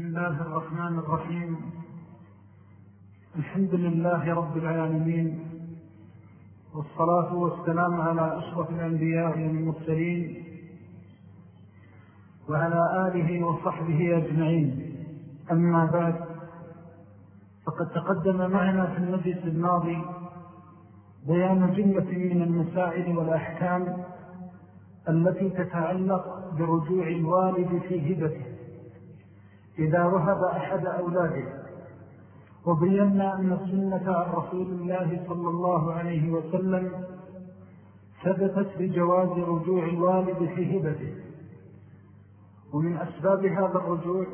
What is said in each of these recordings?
بسم الله الرحمن الرحيم. الحمد لله رب العالمين والصلاة والسلام على أشرف الأنبياء والمرسلين وعلى آله وصحبه أجمعين. أما بعد فقد تقدم معنا في المجلس الماضي بيان جملة من المسائل والأحكام التي تتعلق برجوع الوالد في هبته. إذا وهب أحد أولاده وبينا أن السنة عن رسول الله صلى الله عليه وسلم ثبتت بجواز رجوع الوالد في هبته. ومن أسباب هذا الرجوع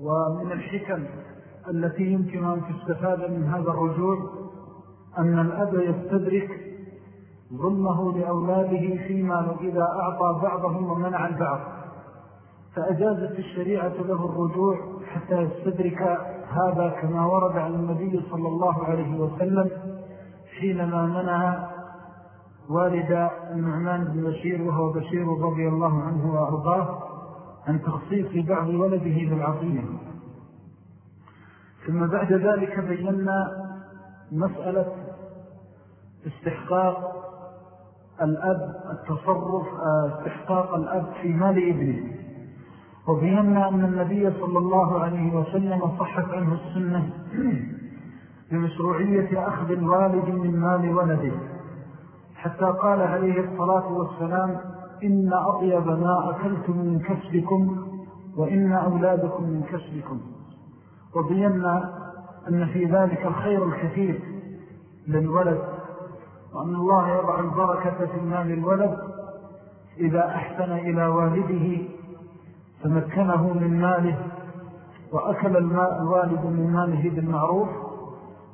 ومن الحكم التي يمكن أن تستفاد من هذا الرجوع أن الأب يستدرك ظلمه لأولاده فيما إذا أعطى بعضهم ومنع البعض. فأجازت الشريعة له الرجوع حتى يستدرك هذا كما ورد عن النبي صلى الله عليه وسلم حينما منع والد النعمان بن بشير وهو بشير رضي الله عنه وأرضاه عن تخصيص بعض ولده بالعطية. ثم بعد ذلك بينا مسألة استحقاق الأب التصرف استحقاق الأب في مال ابنه. وبينا أن النبي صلى الله عليه وسلم صحت عنه السنة بمشروعية أخذ الوالد من مال ولده حتى قال عليه الصلاة والسلام إن أطيب ما أكلتم من كسبكم وإن أولادكم من كسبكم. وبينا أن في ذلك الخير الكثير للولد وأن الله يضع البركة في مال الولد إذا أحسن إلى والده تمكنه من ماله وأكل الماء الوالد من ماله بالمعروف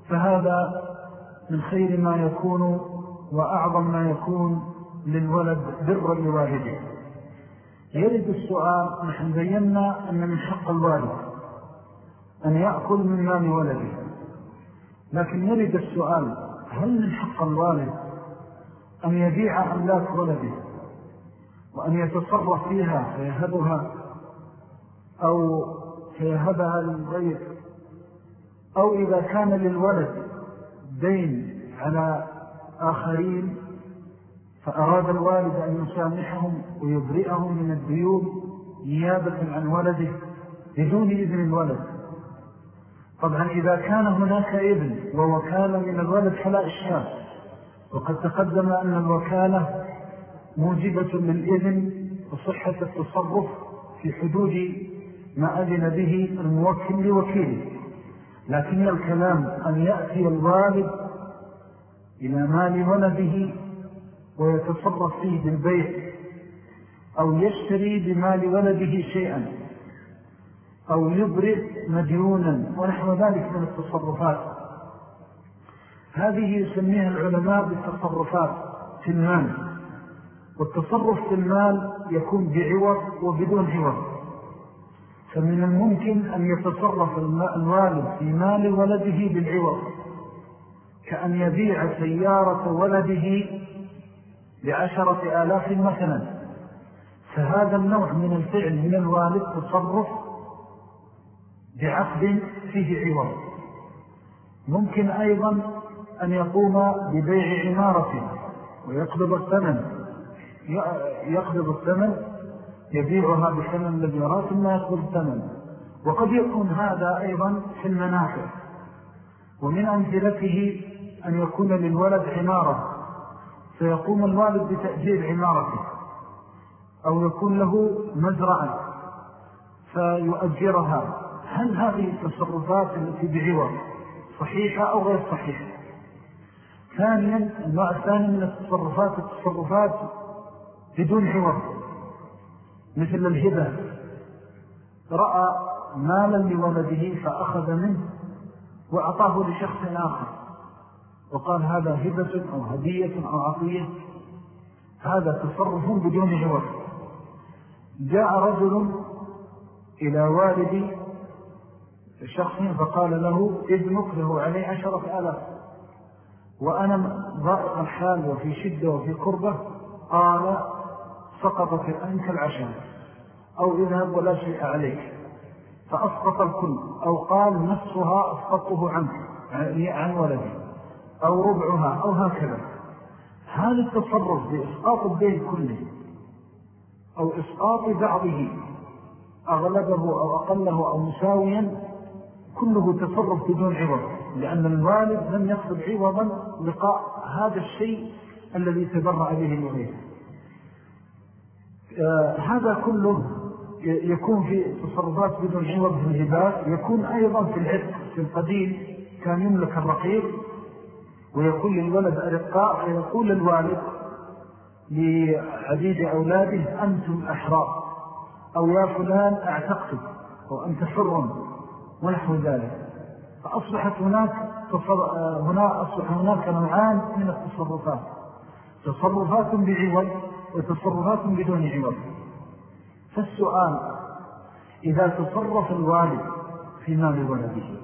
فهذا من خير ما يكون وأعظم ما يكون للولد بر لوالده. يرد السؤال نحن بينا أن من حق الوالد أن يأكل من مال ولده. لكن يرد السؤال هل من حق الوالد أن يبيع أملاك ولده وأن يتصرف فيها فيهبها أو فيهبها للغير أو إذا كان للولد دين على آخرين فأراد الوالد أن يسامحهم ويبرئهم من الديون نيابة عن ولده بدون إذن الولد. طبعا إذا كان هناك إذن ووكالة من الولد فلا إشهاد وقد تقدم أن الوكالة موجبة للإذن وصحة التصرف في حدود ما أذن به الموكل لوكيله. لكن الكلام أن يأتي الوالد إلى مال ولده ويتصرف فيه بالبيع أو يشتري بمال ولده شيئا أو يبرئ مديونا ونحو ذلك من التصرفات. هذه يسميها العلماء بالتصرفات في المال والتصرف في المال يكون بعوض وبدون عوض. فمن الممكن أن يتصرف الوالد في مال ولده بالعوض كأن يبيع سيارة ولده بعشرة آلاف مثلا. فهذا النوع من الفعل من الوالد تصرف بعقد فيه عوض. ممكن أيضا أن يقوم ببيع عمارته ويقبض الثمن يقبض الثمن يبيعها بثمن الذي يراه ثم يقبض الثمن. وقد يكون هذا أيضا في المنافع. ومن أمثلته أن يكون للولد عمارة. فيقوم الوالد بتأجير عمارته. أو يكون له مزرعة. فيؤجرها. هل هذه التصرفات التي بعوض صحيحة أو غير صحيحة؟ ثانيا النوع الثاني من التصرفات التصرفات بدون عوض. مثل الهبة رأى مالا لولده فأخذ منه وأعطاه لشخص آخر. وقال هذا هبة أو هدية أو عطية. هذا تصرف بدون عوض جاء رجل إلى والدي شخص فقال له ابنك له عليه عشرة ألاف. وأنا ضائق الحال وفي شدة وفي قربة. قال سقطت أنت العشرة أو اذهب ولا شيء عليك فأسقط الكل أو قال نصها أسقطه عنك عن ولده أو ربعها أو هكذا. هذا التصرف بإسقاط الدين كله أو إسقاط بعضه أغلبه أو أقله أو مساويا كله تصرف بدون عوض لأن الوالد لم يقصد عوضا لقاء هذا الشيء الذي تبرع به آه هذا كله يكون في تصرفات بدون عوض في الهبات يكون أيضا في العتق في القديم كان يملك الرقيق ويقول للولد أرقاء ويقول الوالد لعديد أولاده أنتم أحرار أو يا فلان أعتقتك أو أنت حر ونحو ذلك. فأصبحت هناك هنا أصبح هناك نوعان من التصرفات. تصرفات بعوض وتصرفات بدون عوض. فالسؤال إذا تصرف الوالد في مال ولده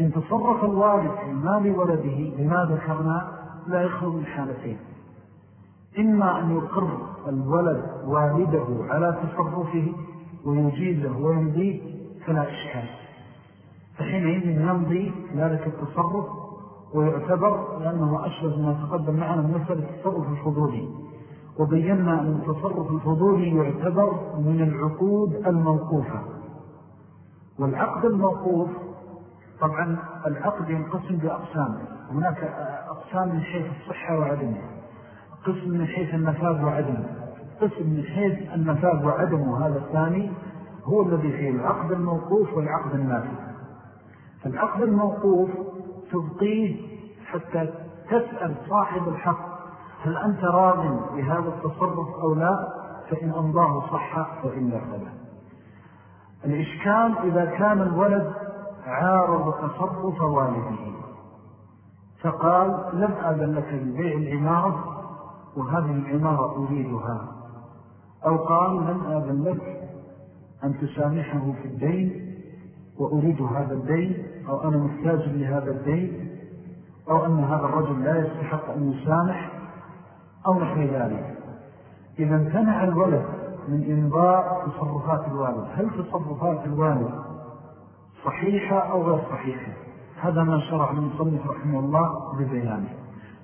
إن تصرف الوالد في مال ولده بما ذكرنا؟ لا يخلو من حالتين. إما أن يقر الولد والده على تصرفه ويجيزه ويمضيه فلا إشكال. فحينئذ يمضي ذلك التصرف ويعتبر لأنه أشبه ما تقدم معنا من مسألة التصرف الفضولي وبينا أن التصرف الفضولي يعتبر من العقود الموقوفة. والعقد الموقوف طبعا العقد ينقسم بأقسام. هناك أقسام من حيث الصحة وعدمه قسم من حيث النفاذ وعدمه. قسم من حيث النفاذ وعدمه هذا الثاني هو الذي فيه العقد الموقوف والعقد النافذ. فالعقد الموقوف تبقيه حتى تسأل صاحب الحق هل أنت راض بهذا التصرف أو لا؟ فإن أمضاه صح وإلا فلا. الإشكال إذا كان الولد عارض تصرف والده. فقال لم آذن لك ببيع العمارة وهذه العمارة أريدها. أو قال لم آذن لك أن تسامحه في الدين وأريد هذا الدين أو أنا محتاج لهذا الدين أو أن هذا الرجل لا يستحق أن يسامح. أو نحن ذلك. إذا امتنع الولد من إنضاء تصرفات الوالد. هل تصرفات الوالد صحيحة أو غير صحيحة؟ هذا ما شرع من صنف رحمه الله ببيانه.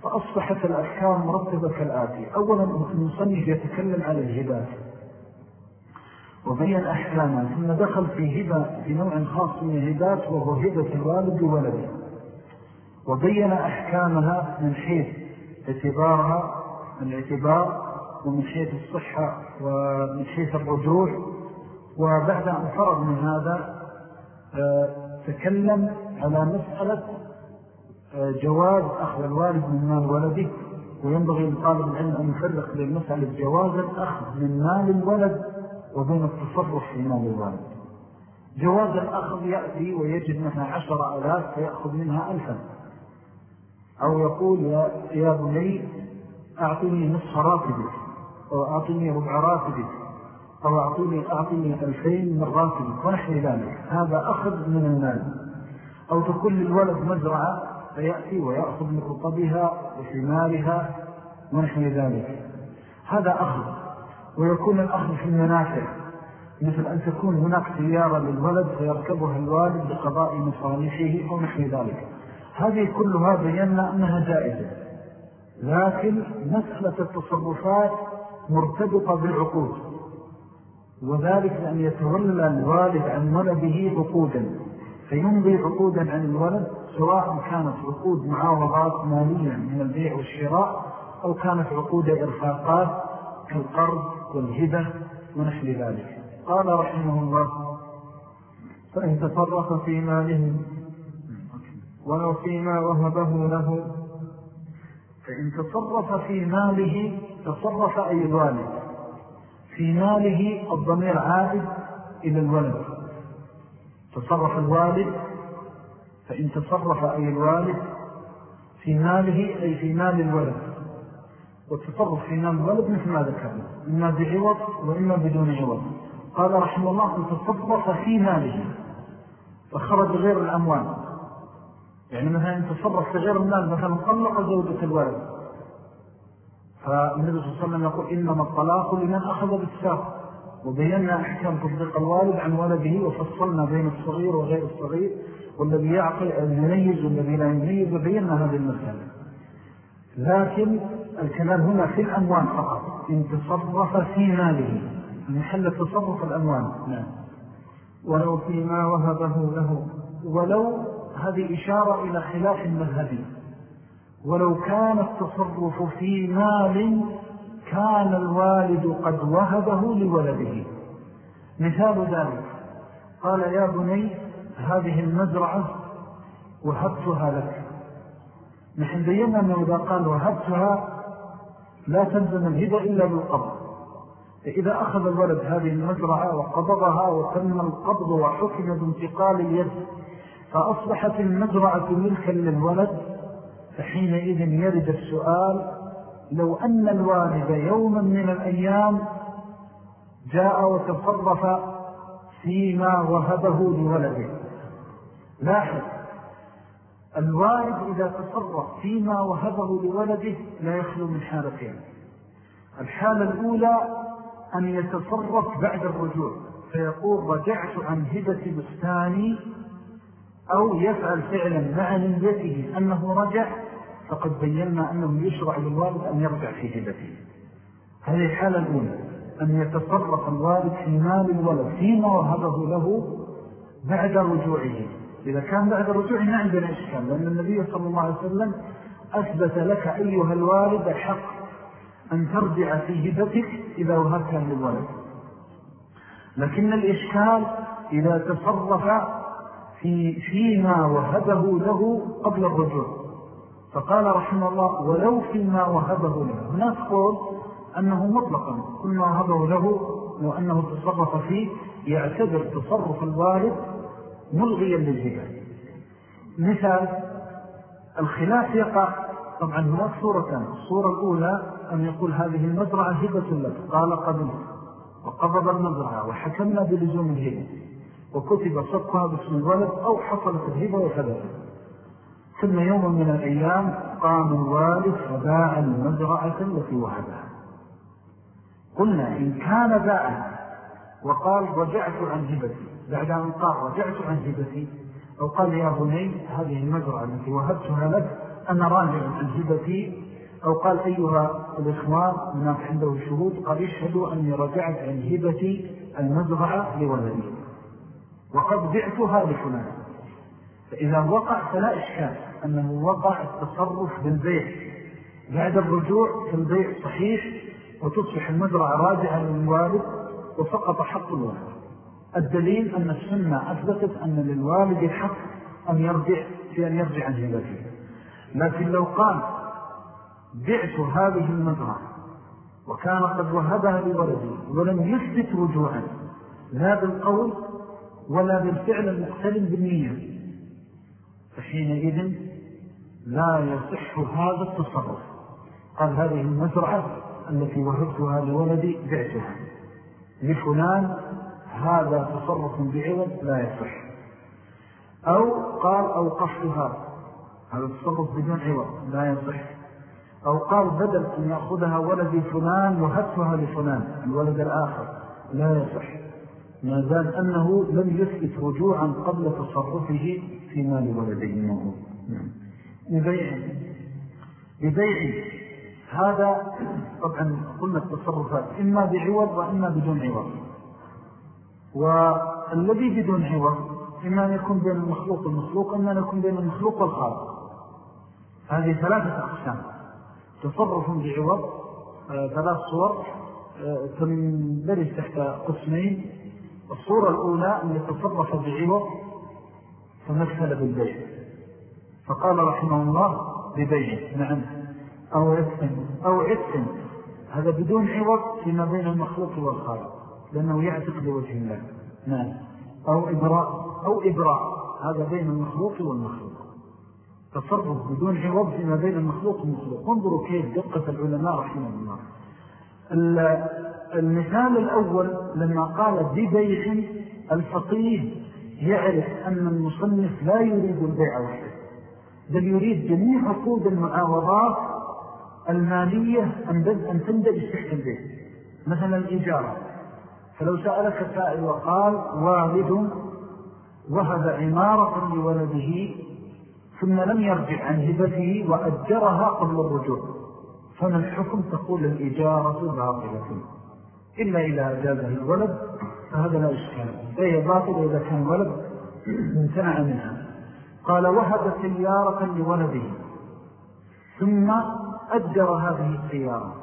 فأصبحت الأحكام مرتبة كالآتي. أولا المصنف يتكلم على الهبات. وبين أحكامها ثم دخل في هبة في نوع خاص من الهبات وهو هبة الوالد وولده. وبين أحكامها من حيث اعتبارها الاعتبار ومن حيث الصحة ومن حيث الرجوع. وبعد أن فرض من هذا آه، تكلم على مسألة آه، جواز أخذ الوالد من مال ولده. وينبغي لطالب العلم أن يفرق بين مسألة جواز الأخذ من مال الولد وبين التصرف في مال الوالد. جواز الأخذ يأتي ويجد منها عشر ألاف فيأخذ منها ألفا. أو يقول يا, يا بني أعطني نصف راتبك أو أعطني ربع راتبك أو أعطني, أعطني ألفين من راتبك ونحن ذلك. هذا أخذ من المال. أو تكون للولد مزرعة فيأتي ويأخذ من رطبها وثمارها ونحن ذلك. هذا أخذ. ويكون الأخذ في المنافع. مثل أن تكون هناك سيارة للولد فيركبها الوالد لقضاء مصالحه أو نحن ذلك. هذه كلها بينا أنها جائزة. لكن مسألة التصرفات مرتبطة بالعقود وذلك أن يتولى الوالد عن ولده عقودا. فيمضي عقودا عن الولد سواء كانت عقود معاوضات مالية من البيع والشراء أو كانت عقود إرفاقات كالقرض والهبة ونحل ذلك. قال رحمه الله فإن تصرف في ماله ولو فيما وهبه له فإن تصرف في ماله تصرف أي الوالد في ماله الضمير عائد إلى الولد. تصرف الوالد فإن تصرف أي الوالد في ماله أي في مال الولد. والتصرف في مال الولد مثل ما ذكرنا إما بعوض وإما بدون عوض. قال رحمه الله أن تصرف في ماله. فخرج غير الأموال. يعني مثلا تصرف في غير المال مثلا طلق زوجة الولد فالنبي صلى الله عليه وسلم يقول إنما الطلاق لمن أخذ بالساق. وبينا أحكام تطبيق الوالد عن ولده وفصلنا بين الصغير وغير الصغير. والذي يعقل يميز والذي لا يميز وبينا هذه المسألة. لكن الكلام هنا في الأموال فقط. إن تصرف في ماله. محل تصرف الأموال نعم. ولو فيما وهبه له. ولو هذه إشارة إلى خلاف المذهبي ولو كان التصرف في مال كان الوالد قد وهبه لولده. مثال ذلك. قال يا بني هذه المزرعة وهبتها لك. نحن بينا أنه إذا قال وهبتها لا تلزم الهبة إلا بالقبض. إذا أخذ الولد هذه المزرعة وقبضها وتم القبض وحكم بانتقال اليد فأصبحت المزرعة ملكا للولد فحينئذ يرد السؤال لو أن الوالد يوما من الأيام جاء وتصرف فيما وهبه لولده. لاحظ الوالد إذا تصرف فيما وهبه لولده لا يخلو من حالتين. الحالة الأولى أن يتصرف بعد الرجوع فيقول رجعت عن هبة بستاني أو يفعل فعلا مع نيته أنه رجع فقد بينا أنه يشرع للوالد أن يرجع في هبته هذه الحالة الأولى أن يتصرف الوالد في مال الولد فيما وهبه له بعد رجوعه. إذا كان بعد الرجوع ما عندنا إشكال لأن النبي صلى الله عليه وسلم أثبت لك أيها الوالد الحق أن ترجع في هبتك إذا وهبتها للولد. لكن الإشكال إذا تصرف في فيما وهبه له قبل الرجوع. فقال رحمه الله ولو فيما وهبه له. هناك قول أنه مطلقا. كل ما وهبه له وأنه تصرف فيه يعتبر تصرف الوالد ملغيا للهبة مثال الخلاف يقع. طبعا هناك صورتان الصورة الأولى أن يقول هذه المزرعة هبة لك. قال قبل وقبض المزرعة وحكمنا بلزوم الهبة. وكتب صدقها باسم الولد أو حصلت الهبة وثبت ثم يوم من الأيام قام الوالد فباع المزرعة التي وهبها. قلنا إن كان باع وقال رجعت عن هبتي. بعد أن قال رجعت عن هبتي أو قال يا بني هذه المزرعة التي وهبتها لك أنا راجع عن هبتي. أو قال أيها الإخوان هناك عنده شهود قال يشهدوا أني رجعت عن هبتي المزرعة لولدي. وقد بعتها لفلان. فإذا وقع فلا إشكال أنه وقع التصرف بالبيع بعد الرجوع فالبيع صحيح وتصبح المزرعة راجعة للوالد وسقط حق الولد الدليل أن السنة أثبتت أن للوالد الحق أن يرجع في أن يرجع عن هبته. لكن لو قال بعت هذه المزرعة وكان قد وهبها لولدي ولم يثبت رجوعا لا بالقول ولا بالفعل المقتلم بالنية. فحينئذ لا يصح هذا التصرف. قال هذه المزرعة التي وهبتها لولدي بعتها. لفلان هذا تصرف بعوض لا يصح. أو قال أوقفتها هذا تصرف بدون عوض لا يصح. أو قال بدل أن يأخذها ولدي فلان وهبتها لفلان الولد الآخر لا يصح. ما زال أنه لم يثبت رجوعا قبل تصرفه في مال ولديه الموهوب ببيع ببيع هذا طبعا قلنا التصرفات إما بعوض وإما بدون عوض. والذي بدون عوض إما أن يكون بين المخلوق والمخلوق إما أن يكون بين المخلوق والخالق. هذه ثلاثة أقسام. تصرف بعوض آه، ثلاث صور آه، تندرج تحت قسمين. الصورة الأولى أن يتصرف بعوض فمثل بالبيع. فقال رحمه الله ببيع نعم. أو عدس أو عدس هذا بدون عوض فيما بين المخلوق والخالق لأنه يعتق بوجه الله. نعم. أو إبراء أو إبراء. هذا بين المخلوق والمخلوق. تصرف بدون عوض فيما بين المخلوق والمخلوق. انظروا كيف دقة العلماء رحمه الله. المثال الأول لما قال ببيع الفقيه يعرف أن المصنف لا يريد البيع وحده بل يريد جميع عقود المعاوضات المالية أن تندج تحت البيع مثلا الإجارة فلو سألك سائل وقال والد وهب عمارة لولده ثم لم يرجع عن هبته وأجرها قبل الرجوع فمن الحكم؟ تقول الإجارة باطلة. إلا إذا أجازه الولد فهذا لا إشكال فهي باطلة إذا كان ولد امتنع منها. قال وهب سيارة لولده. ثم أجر هذه السيارة.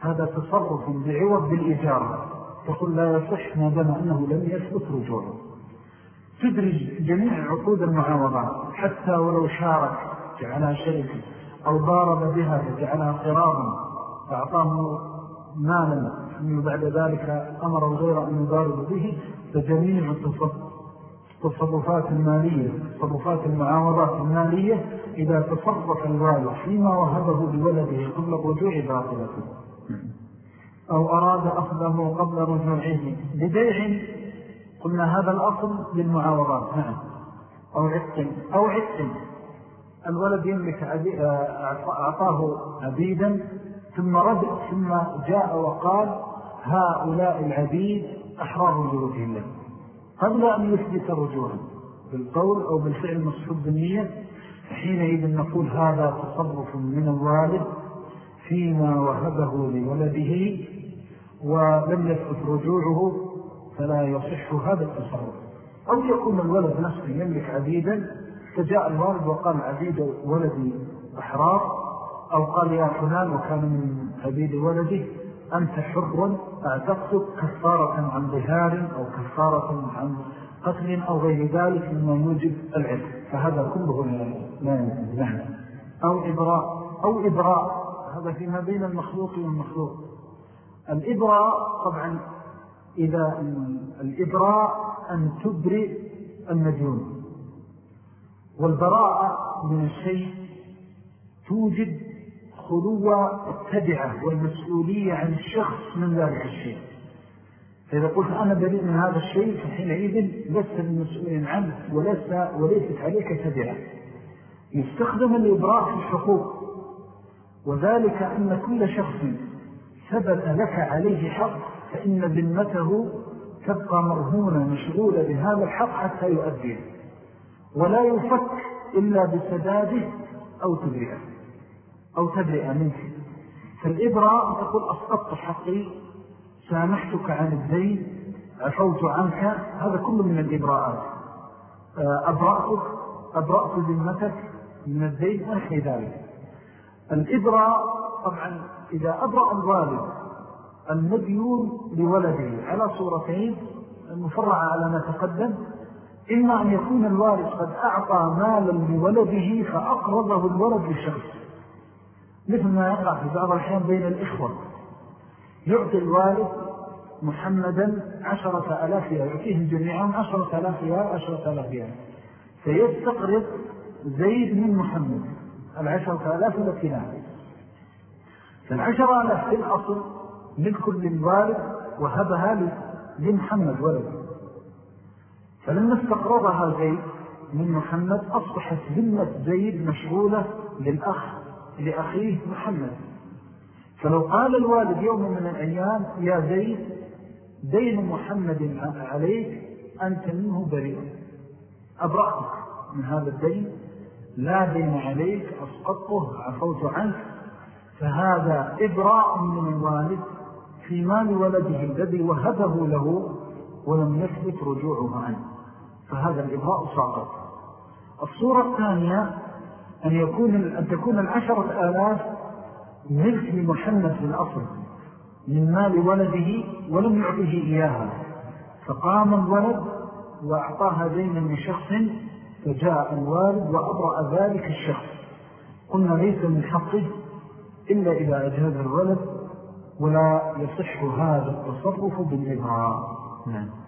هذا تصرف بعوض بالإجارة تقول لا يصح ما دام أنه لم يثبت رجوعه. تدرج جميع عقود المعاوضات حتى ولو شارك جعلها شركة أو ضارب بها فجعلها قرابا فأعطاه مالا. ثم بعد ذلك أمر الغير أن يضارب به فجميع التصرفات المالية تصرفات المعاوضات المالية إذا تصرف الوالد فيما وهبه لولده قبل الرجوع باطلة أو أراد أخذه قبل رجوعه بديع قلنا هذا الأصل للمعاوضات نعم. أو عدق أو عدق الولد يملك أعطاه عبيدا ثم رد ثم جاء وقال هؤلاء العبيد أحرار لوجه الله قبل أن يثبت رجوعا بالقول أو بالفعل مصحوب بالنية حينئذ نقول هذا تصرف من الوالد فيما وهبه لولده ولم يثبت رجوعه فلا يصح هذا التصرف. أو يكون الولد نفسه يملك عبيدا فجاء الوالد وقال عبيد ولدي أحرار أو قال يا فلان وكان من عبيد ولده. أنت حر أعتقدك كفارة عن ظهار أو كفارة عن قتل أو غير ذلك مما يوجب العلم. فهذا كله لا نعم أو إبراء أو إبراء. هذا فيما بين المخلوق والمخلوق. الإبراء طبعا إذا الإبراء أن تبرئ المديون. والبراءة من الشيء توجد خلو التبعة والمسؤولية عن الشخص من ذلك الشيء. فإذا قلت أنا بريء من هذا الشيء فحينئذ لست المسؤولين عنه ولست وليست عليك تبعة. يستخدم الإبراء في الحقوق. وذلك أن كل شخص ثبت لك عليه حق فإن ذمته تبقى مرهونة مشغولة بهذا الحق حتى يؤديه. ولا يفك إلا بسداده أو تبرئه أو تبرئ منك فالإبراء تقول أسقطت حقي سامحتك عن الدين عفوت عنك هذا كله من الإبراءات. أبرأتك أبرأت ذمتك من الدين ونحن ذلك. الإبراء طبعا إذا أبرأ الوالد المديون لولده على صورتين المفرعة على ما تقدم. إما أن يكون الوالد قد أعطى مالا لولده فأقرضه الولد للشخص مثل ما يقع في بعض الحين بين الإخوة. يعطي الوالد محمدا عشرة ألاف يعطيهم جميعهم عشرة ألاف ريال عشرة ألاف ريال. فيستقرض زيد من محمد العشرة ألاف التي لا فالعشرة ألاف في الأصل ملك للوالد وهبها لمحمد ولد. فلما استقرضها زيد من محمد أصبحت ذمة زيد مشغولة للأخ. لأخيه محمد. فلو قال الوالد يوم من الأيام يا زيد دين محمد عليك أنت منه بريء. أبرأتك من هذا الدين لا دين عليك أسقطه عفوت عنك. فهذا إبراء من الوالد في مال ولده الذي وهبه له ولم يثبت رجوعه عنه. فهذا الإبراء ساقط. الصورة الثانية أن, يكون أن تكون العشرة آلاف ملك لمحمد في الأصل من مال ولده ولم يعطيه إياها. فقام الولد وأعطاها دينا لشخص فجاء الوالد وأبرأ ذلك الشخص. قلنا ليس من حقه إلا إذا أجهز الولد ولا يصح هذا التصرف بالإبراء. نعم.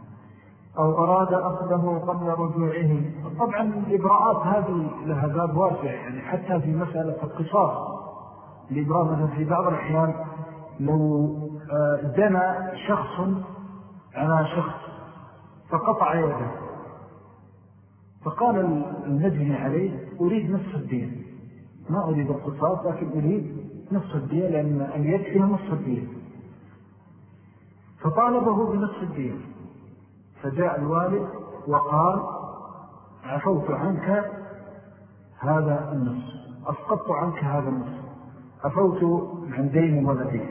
أو أراد أخذه قبل رجوعه. طبعا الإبراءات هذه لها باب واسع يعني حتى في مسألة القصاص. الإبراء مثلا في بعض الأحيان لو آه، شخص على شخص فقطع يده. فقال المجني عليه أريد نصف الدين. ما أريد القصاص لكن أريد نصف الدين لأن أن يكفي نصف الدين. فطالبه بنصف الدين. فجاء الوالد وقال عفوت عنك هذا النصف أسقطت عنك هذا النصف عفوت عن دين ولده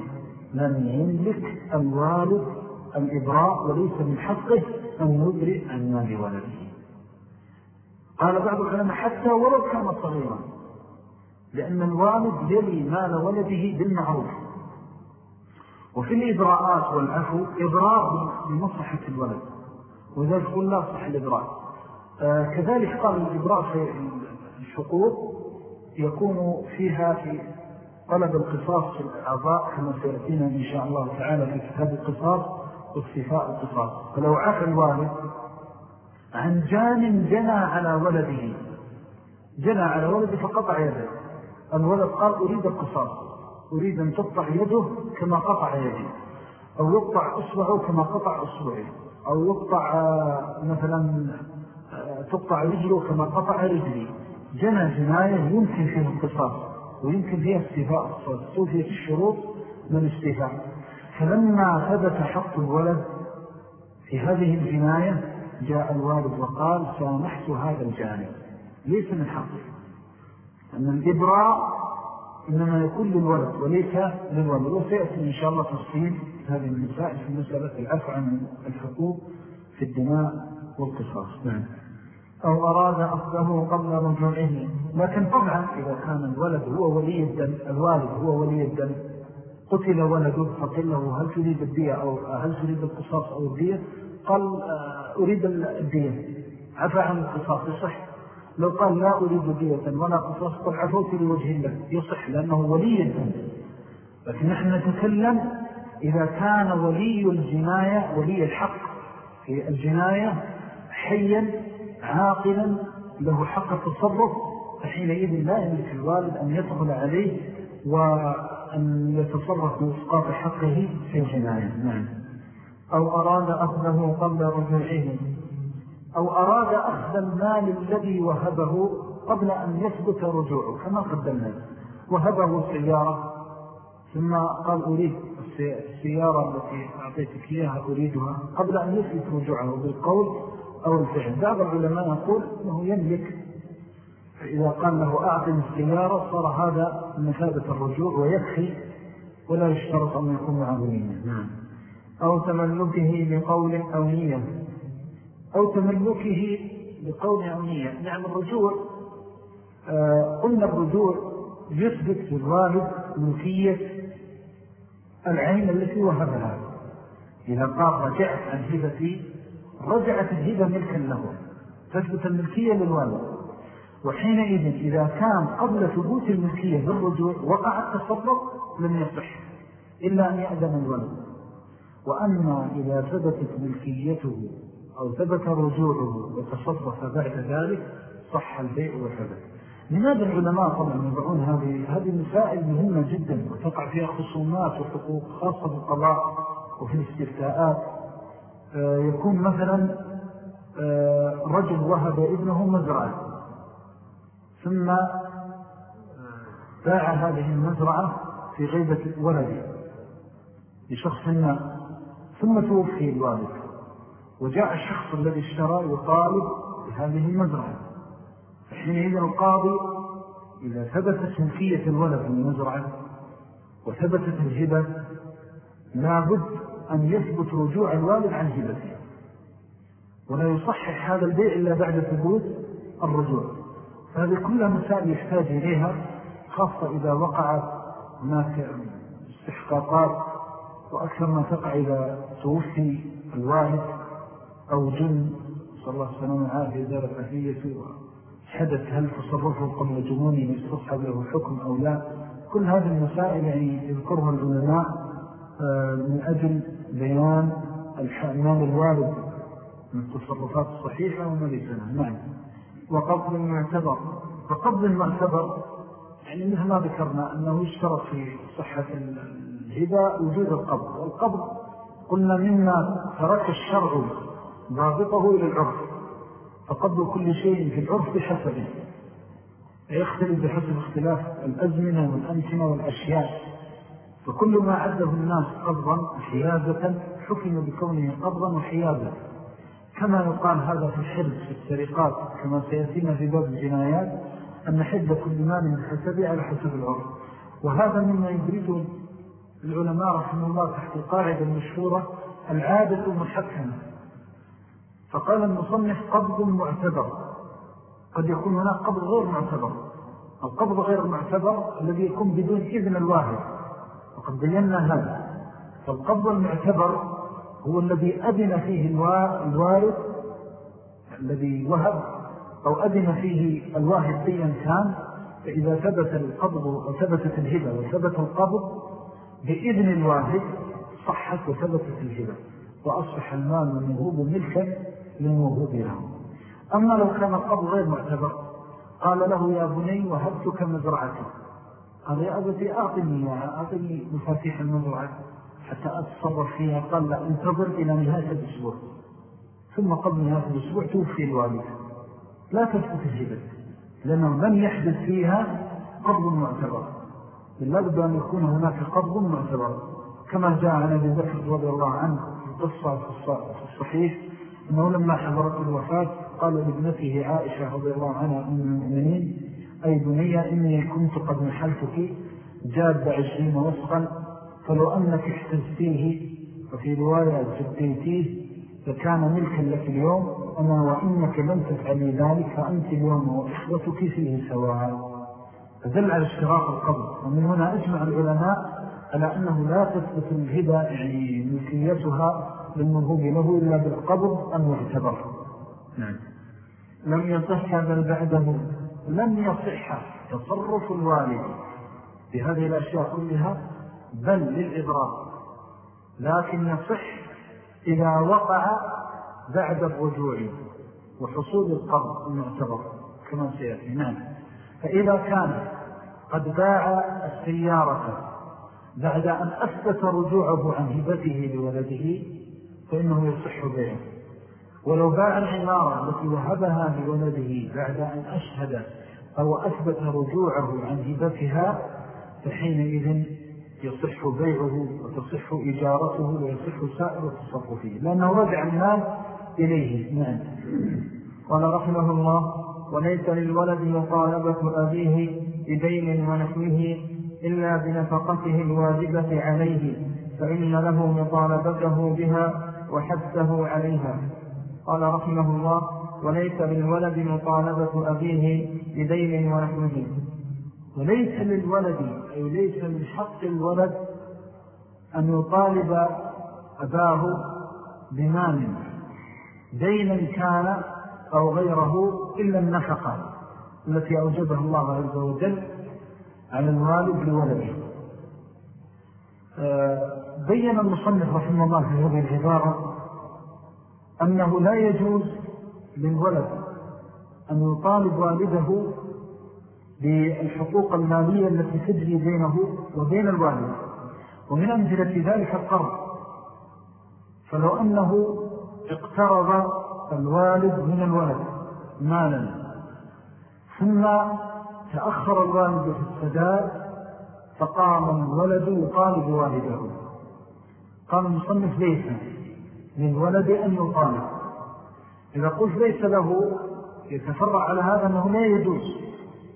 لم يملك الوالد الإبراء وليس من حقه أن يبرئ عن مال ولده قال بعض العلماء حتى ولو كان صغيرا لأن الوالد يلي مال ولده بالمعروف. وفي الإبراءات والعفو إبراء بمصحة الولد. وذلك قل لا صح الإبراء. آه كذلك قال الإبراء في الحقوق يكون فيها في طلب القصاص في الأعضاء كما سيأتينا إن شاء الله تعالى في كتاب القصاص واكتفاء القصاص. فلو عفى الوالد عن جان جنى على ولده جنى على ولده فقطع يده. الولد قال أريد القصاص أريد أن تقطع يده كما قطع يده أو يقطع أصبعه كما قطع أصبعه. أو يقطع مثلا تقطع رجله كما قطع رجلي. جنى جناية يمكن فيها القصاص ويمكن فيها استيفاء الصوت الشروط من الاستيفاء. فلما ثبت حق الولد في هذه الجناية جاء الوالد وقال سامحت هذا الجانب ليس من حقه أن الإبراء إنما يكون للولد وليس للولد وسيأتي إن شاء الله تفصيل هذه المسائل في مسألة العفو عن الحقوق في الدماء والقصاص. نعم. أو أراد أخذه قبل رجوعه. لكن طبعا إذا كان الولد هو ولي الدم الوالد هو ولي الدم قتل ولده فقل له هل تريد الدية أو هل تريد القصاص أو الدية؟ قال آه، أريد الدية. عفى عن القصاص يصح. لو قال لا أريد دية ولا قصاص قل عفوت لوجه الله. يصح لأنه ولي الدم لكن نحن نتكلم إذا كان ولي الجناية ولي الحق في الجناية حيا عاقلا له حق التصرف فحينئذ لا يملك الوالد أن يدخل عليه وأن يتصرف بإسقاط حقه في الجناية. نعم. أو أراد أخذه قبل رجوعه. أو أراد أخذ المال الذي وهبه قبل أن يثبت رجوعه كما قدمنا. وهبه سيارة ثم قال أريد السيارة التي أعطيتك إياها أريدها قبل أن يثبت رجوعه بالقول أو الفعل. بعض العلماء يقول أنه يملك فإذا قال له أعطني السيارة صار هذا مثابة الرجوع ويكفي ولا يشترط أن يكون معه نعم. أو تملكه بقول أو نية. أو تملكه أو نية نعم الرجوع آه قلنا الرجوع يثبت للوالد ملكية العين التي وهبها. إذا قال رجعت عن هبتي رجعت الهبة ملكا له. تثبت الملكية للوالد. وحينئذ إذا كان قبل ثبوت الملكية بالرجوع وقع التصرف لم يصح إلا أن يأذن الولد وأما إذا ثبتت ملكيته أو ثبت رجوعه وتصرف بعد ذلك صح البيع وثبت لماذا العلماء طبعا يضعون هذه هذه مسائل مهمة جدا؟ وتقع فيها خصومات وحقوق خاصة بالقضاء وفي الاستفتاءات. آه، يكون مثلا آه، رجل وهب ابنه مزرعة. ثم آه، باع هذه المزرعة في غيبة ولده لشخص ما. ثم توفي الوالد. وجاء الشخص الذي اشترى يطالب بهذه المزرعة فحينئذ القاضي إذا ثبتت ملكية الولد من المزرعة وثبتت الهبة لابد أن يثبت رجوع الوالد عن هبته. ولا يصحح هذا البيع إلا بعد ثبوت الرجوع. فهذه كلها مسائل يحتاج إليها خاصة إذا وقعت هناك استحقاقات وأكثر ما تقع إذا توفي الوالد. أو جن صلى الله عليه وسلم عافية دار الأهلية حدث هل تصرفه قبل جنونه يستصحب له الحكم أو لا. كل هذه المسائل يعني يذكرها العلماء آه، من أجل بيان الحأمان الوالد من التصرفات الصحيحة وما ليسنا نعم. وقبض المعتبر. وقبض المعتبر يعني مثل ما ذكرنا أنه يشترط في صحة الهبة وجود القبض. والقبض قلنا مما ترك الشرع ضابطه إلى العرف. فقبض كل شيء في العرف بحسبه. يختلف بحسب اختلاف الأزمنة والأمكنة والأشياء. فكل ما عده الناس قبضا وحيازة حكم بكونه قبضا وحيازة كما يقال هذا في الحرب في السرقات كما سيأتينا في باب الجنايات أن حد كل مال بحسبه على حسب العرض وهذا مما يدرجه العلماء رحمه الله تحت القاعدة المشهورة العادة المحكمة. فقال المصنف قبض معتبر. قد يكون هناك قبض غير معتبر. القبض غير المعتبر الذي يكون بدون إذن الواحد. وقد بينا هذا. فالقبض المعتبر هو الذي أذن فيه الوالد الذي وهب أو أذن فيه الواحد بيا كان فإذا ثبت القبض وثبتت الهبة وثبت القبض بإذن الواحد صحت وثبتت الهبة. وأصبح المال الموهوب ملكا للموهوب له أما لو كان القبض غير معتبر قال له يا بني وهبتك مزرعتي قال يا أبتي أعطني أعطني مفاتيح المزرعة حتى أتصرف فيها. قال لا انتظر إلى نهاية الأسبوع. ثم قبل نهاية الأسبوع توفي الوالد. لا تثبت الهبة لأنه لم يحدث فيها قبض معتبر. لابد أن يكون هناك قبض معتبر. كما جاء عن أبي ذكر رضي الله عنه في القصة في الصحيح أنه لما حضرت الوفاة قال لابنته عائشة رضي الله عنها من المؤمنين أي بنية إني كنت قد محلتك جاد عشرين وسقا فلو أنك احتزتيه وفي رواية جديتيه فكان ملكا لك اليوم أما وإنك لم تفعلي ذلك فأنت اليوم وإخوتك فيه سواء. فدل على اشتراط القبض ومن هنا أجمع العلماء على أنه لا تثبت الهدى يعني ملكيتها للمنهوب له إلا بالقبض المعتبر. نعم. لم يصح بل بعده. لم يصح تصرف الوالد بهذه الأشياء كلها بل للإضرار لكن يصح إذا وقع بعد الرجوع وحصول القرض المعتبر. كما سيأتي. نعم. فإذا كان قد باع السيارة بعد أن أثبت رجوعه عن هبته لولده فإنه يصح بيعه ولو باع العمارة التي وهبها لولده بعد أن أشهد أو أثبت رجوعه عن هبتها فحينئذ يصح بيعه وتصح إجارته ويصح سائر التصرفه لأنه رجع المال إليه نعم قال رحمه الله وليس للولد مطالبة أبيه بدين ونحوه إلا بنفقته الواجبة عليه فإن له مطالبته بها وحثه عليها. قال رحمه الله وليس للولد مطالبة أبيه بدين ونحوه. وليس للولد أي ليس من حق الولد أن يطالب أباه بمال. دينا كان أو غيره إلا النفقة التي أوجبها الله عز وجل على الوالد لولده بين المصنف رحمه الله في هذه العبارة أنه لا يجوز للولد أن يطالب والده بالحقوق المالية التي تجري بينه وبين الوالد. ومن أمثلة ذلك القرض. فلو أنه اقترض الوالد من الولد مالا ثم تأخر الوالد في السداد فقام الولد يطالب والده قال المصنف ليس للولد أن يطالب إذا قلت ليس له يتفرع على هذا أنه لا يجوز.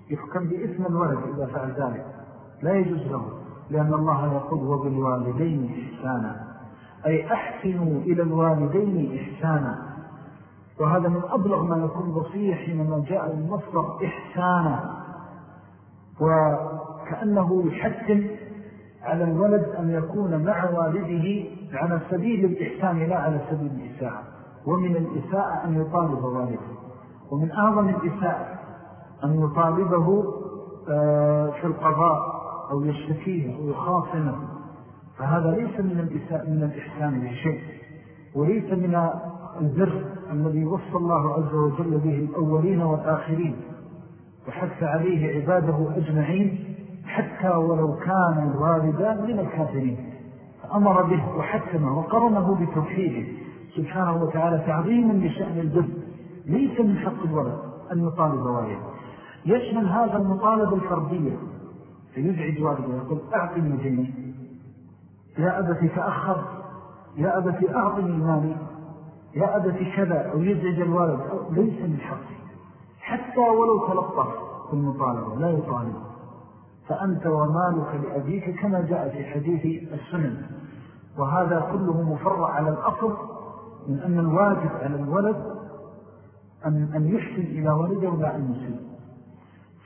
يحكم بإثم الولد إذا فعل ذلك. لا يجوز له لأن الله يقول وبالوالدين إحسانا. أي أحسنوا إلى الوالدين إحسانا. وهذا من أبلغ ما يكون بصيح حينما جاء المصدر إحسانا. وكأنه يحسن على الولد أن يكون مع والده على سبيل الإحسان لا على سبيل الإساءة. ومن الإساءة أن يطالب والده. ومن أعظم الإساءة أن يطالبه آه، في القضاء أو يشتكيه أو يخاصمه. فهذا ليس من الإساءة من الإحسان بشيء. وليس من البر الذي وصى الله عز وجل به الأولين والآخرين. وحث عليه عباده أجمعين. حتى ولو كان الوالدان من الكافرين. فأمر به وحكمه وقرنه بتوحيده. سبحانه وتعالى تعظيما لشأن البر ليس من حق الولد أن يطالب والده. يشمل هذا المطالبة الفردية. فيزعج والده يقول أعطني جني يا أبت تأخر. يا أبت أعظم المال يا أبت كذا. أو يزعج الوالد. ليس من حقه. حتى ولو تلطف في المطالبة لا يطالب. فأنت ومالك لأبيك كما جاء في حديث السنن. وهذا كله مفرع على الأصل من أن الواجب على الولد أن, أن يحسن إلى ولده لا أن يسلم.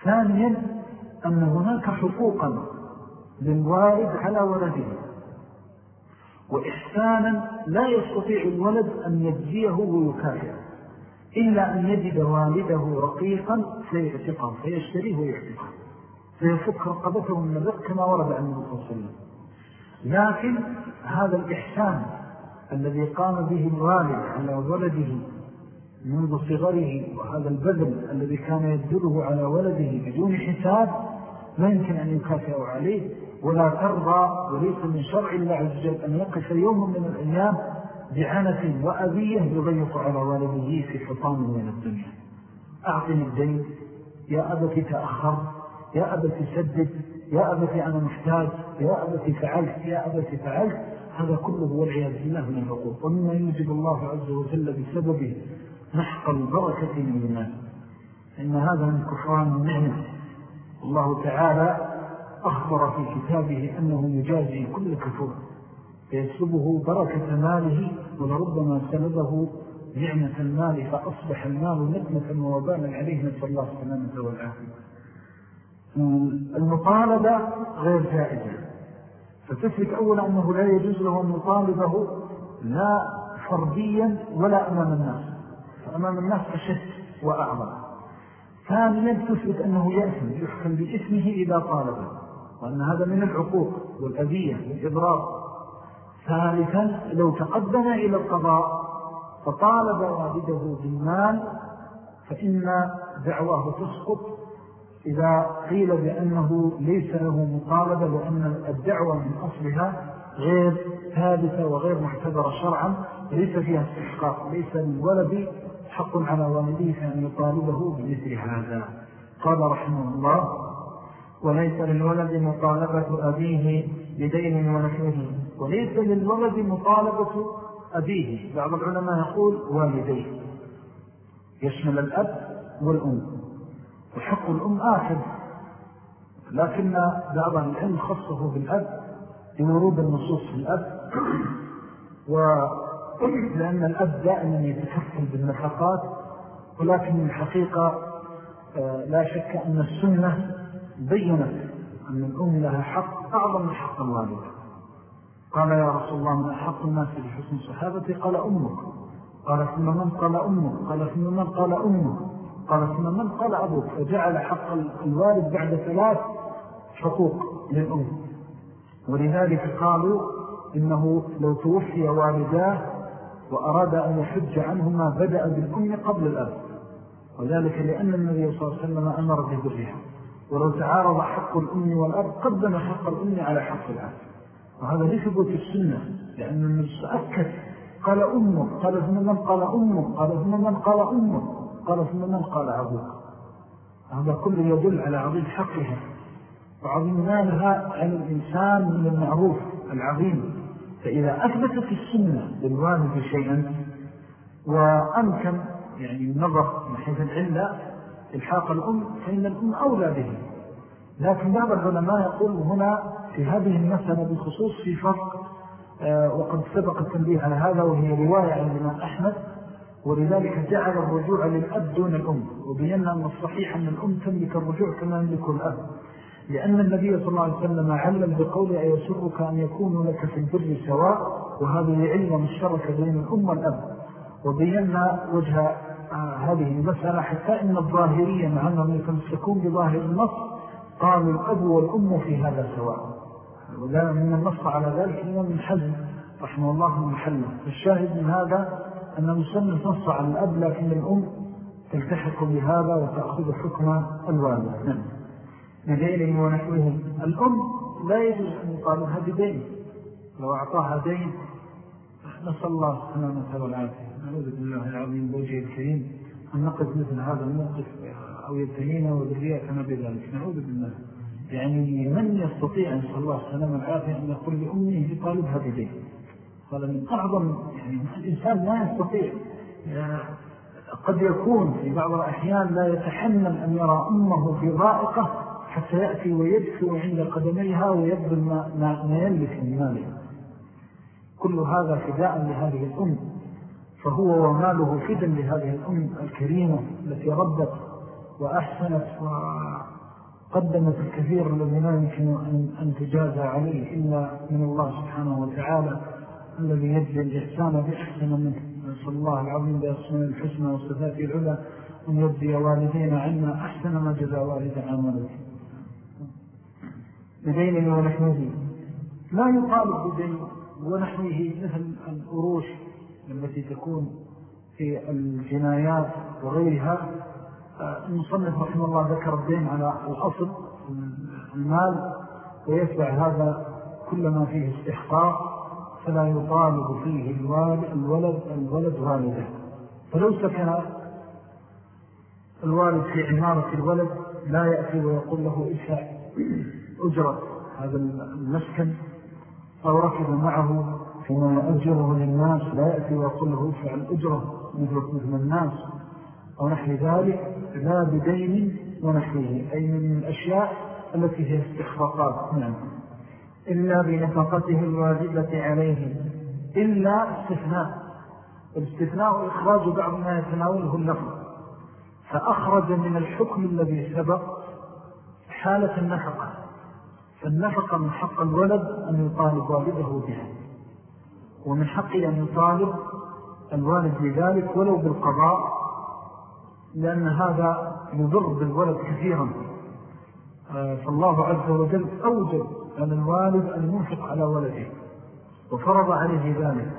ثانيا أن هناك حقوقا للوالد على ولده. وإحسانا لا يستطيع الولد أن يجزيه ويكافئه. إلا أن يجد والده رقيقا فيعتقه فيشتريه ويعتقه. فيفك رقبته من الرق كما ورد عن النبي صلى لكن هذا الإحسان الذي قام به الوالد على ولده منذ صغره وهذا البذل الذي كان يبذله على ولده بدون حساب لا يمكن أن يكافئه عليه ولا ترضى وليس من شرع الله عز وجل أن يقف يوم من الأيام بعنة وأذية يضيق على والده في حطام من الدنيا. أعطني الدين. يا أبت تأخر. يا أبت سدد يا أبت أنا محتاج يا أبت فعلت يا أبت فعلت هذا كله والعياذ بالله من العقوق ومما يوجد الله عز وجل بسببه محق البركة من الناس إن هذا من كفران النعمة. الله تعالى أخبر في كتابه أنه يجازي كل كفور. فيسلبه بركة ماله ولربما سلبه نعمة المال فأصبح المال نقمة ووبالا عليه نسأل الله السلامة والعافية. المطالبة غير جائزة. فتثبت أولا أنه لا يجوز له أن يطالبه لا فرديا ولا أمام الناس. فأمام الناس أشد وأعظم. ثانيا تثبت أنه يأثم يحكم بإثمه إذا طالبه. وأن هذا من العقوق والأذية والإضرار ثالثا لو تقدم إلى القضاء فطالب والده بالمال فإن دعواه تسقط إذا قيل بأنه ليس له مطالبة لأن الدعوة من أصلها غير ثابتة وغير محتذرة شرعا ليس فيها استحقاق ليس للولد حق على والديه أن يطالبه بمثل هذا. قال رحمه الله وليس للولد مطالبة أبيه بدين ونحوه وليس للولد مطالبة أبيه. بعض العلماء يقول والديه. يشمل الأب والأم. وحق الأم آخر. لكن بعض العلم خصه بالأب لورود النصوص في الأب. ولأن الأب دائما يتكفل بالنفقات ولكن الحقيقة آه، لا شك أن السنة بينت أن الأم لها حق أعظم حق الوالد قال يا رسول الله من أحق الناس بحسن صحابتي؟ قال أمك. قال ثم من؟ قال أمك. قال ثم من؟ قال أمك. قال ثم من قال أبوك فجعل حق الوالد بعد ثلاث حقوق للأم. ولذلك قالوا إنه لو توفي والداه وأراد أن يحج عنهما بدأ بالأم قبل الأب. وذلك لأن النبي صلى الله عليه وسلم أمر ببرها ولو تعارض حق الأم والأب قدم حق الأم على حق الأب. وهذا لثبوت السنة لأن النبي أكد قال أمه قال ثم من قال أمه قال ثم من قال أمه. قال ثم من قال أبوه هذا كله يدل على عظيم حقها وعظيم مالها على الإنسان من المعروف العظيم. فإذا أثبتت السنة للوالد شيئا وأمكن يعني النظر من حيث العلة إلحاق الأم فإن الأم أولى به. لكن بعض العلماء يقول هنا في هذه المسألة بالخصوص في فرق آه، وقد سبق التنبيه على هذا وهي رواية عن الإمام أحمد ولذلك جعل الرجوع للأب دون الأم وبينا أن الصحيح أن الأم تملك الرجوع كما يملك الأب. لأن النبي صلى الله عليه وسلم علم بقول أيسرك أن يكون لك في البر سواء وهذه علم مشترك بين الأم والأب. وبينا وجه آه، هذه المسألة حتى إن الظاهرية مع أنهم يتمسكون بظاهر النص قالوا الأب والأم في هذا سواء. ولا من النص على ذلك إنه من حزم رحمه الله من حلم الشاهد من هذا أن المسلم نص على الأب لكن الأم تلتحق بهذا وتأخذ حكم الوالد. نعم. بدين ونحوه الأم لا يجوز أن يطالبها بدين. لو أعطاها دين نسأل الله السلامة والعافية نعوذ بالله العظيم بوجه الكريم أن نقف مثل هذا الموقف أو يبتلينا وذرياتنا بذلك. نعوذ بالله. يعني من يستطيع إن شاء الله السلام العافية أن يقول لأمه طالبها بديه هذا من أعظم يعني الإنسان لا يستطيع قد يكون في بعض الأحيان لا يتحمل أن يرى أمه في ضائقة حتى يأتي ويدفع عند قدميها ويبذل ما, ما يملك من ماله. كل هذا فداء لهذه الأم فهو وماله فدا لهذه الأم الكريمة التي ربت وأحسنت وقدمت الكثير الذي لا يمكن أن تجازى عليه إلا من الله سبحانه وتعالى. الذي يجزي الإحسان بأحسن منه. نسأل الله العظيم بأسماء الحسنى والصفات العلى أن يجزي والدينا عنا أحسن ما جزى والد عن ولده بدين ونحوه لا يطالب بدين ونحوه مثل الأروش التي تكون في الجنايات وغيرها. المصنف رحمه الله ذكر الدين على الأصل المال ويتبع هذا كل ما فيه استحقاق. فلا يطالب فيه الولد الولد والده. فلو سكن الوالد في عمارة الولد لا يأتي ويقول له إدفع أجرة هذا المسكن. أو ركب معه فيما يأجره للناس لا يأتي ويقول له إدفع الأجرة مثل الناس. أو نحن ذلك لا بدين ونحوه. أي من الأشياء التي هي استخراقات. نعم. إلا بنفقته الواجبة عليه إلا استثناء. الاستثناء إخراج بعض ما يتناوله النفق فأخرج من الحكم الذي سبق حالة النفقة. فالنفقة من حق الولد أن يطالب والده بها ومن حقه أن يطالب الوالد بذلك ولو بالقضاء لأن هذا يضر بالولد كثيرا. آه، فالله عز وجل أوجد أن الوالد أن ينفق على ولده وفرض عليه ذلك.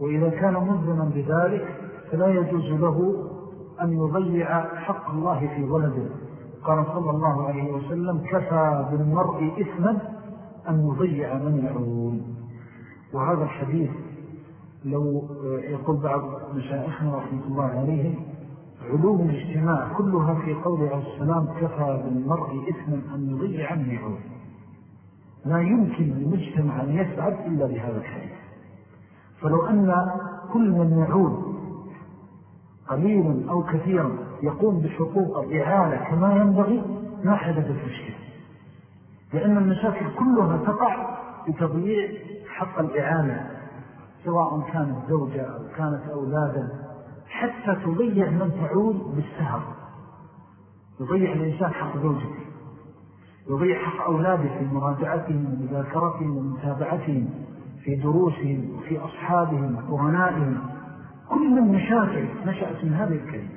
وإذا كان مذنا بذلك فلا يجوز له أن يضيع حق الله في ولده. قال صلى الله عليه وسلم كفى بالمرء إثما أن يضيع من يعون. وهذا الحديث لو يقول بعض مشائخنا رحمة الله عليهم علوم الاجتماع كلها في قوله عليه السلام كفى بالمرء إثما أن يضيع من يعون. لا يمكن للمجتمع أن يسعد إلا بهذا الحديث. فلو أن كل من يعود قليلا أو كثيرا يقوم بحقوق الإعالة كما ينبغي ما حدثت مشكلة لأن المشاكل كلها تقع بتضييع حق الإعانة سواء كانت زوجة أو كانت أولادا. حتى تضيع من تعود بالسهر. يضيع الإنسان حق زوجته. يضيع حق أولاده في مراجعتهم ومذاكرتهم ومتابعتهم في دروسهم وفي أصحابهم وقرنائهم كل المشاكل نشأت من هذه الكلمة.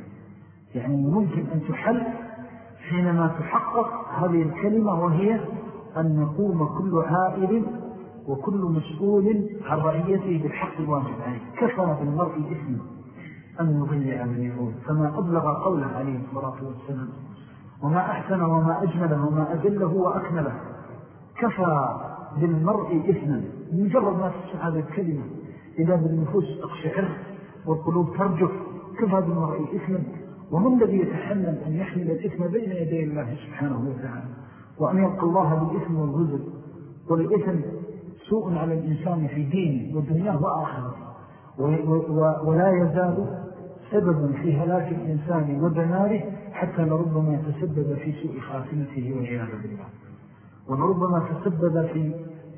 يعني ممكن أن تحل حينما تحقق هذه الكلمة وهي أن يقوم كل عائل وكل مسؤول عن رأيته بالحق الواجب عليه. كفى بالمرء إثم أن يضيع من يقول. فما أبلغ قوله عليه الصلاة والسلام. وما أحسن وما أجمله وما أجله وأكمله كفى بالمرء إثما. مجرد ما تسمع هذه الكلمة. إذا بالنفوس تقشعر والقلوب ترجف. كفى بالمرء إثما. ومن الذي يتحمل أن يحمل الإثم بين يدي الله سبحانه وتعالى. وأن يلقى الله بالإثم والغزل. والإثم سوء على الإنسان في دينه ودنياه وآخره ولا يزال سببا في هلاك الإنسان ودماره حتى لربما يتسبب في سوء خاتمته والعياذ بالله. ولربما تسبب في,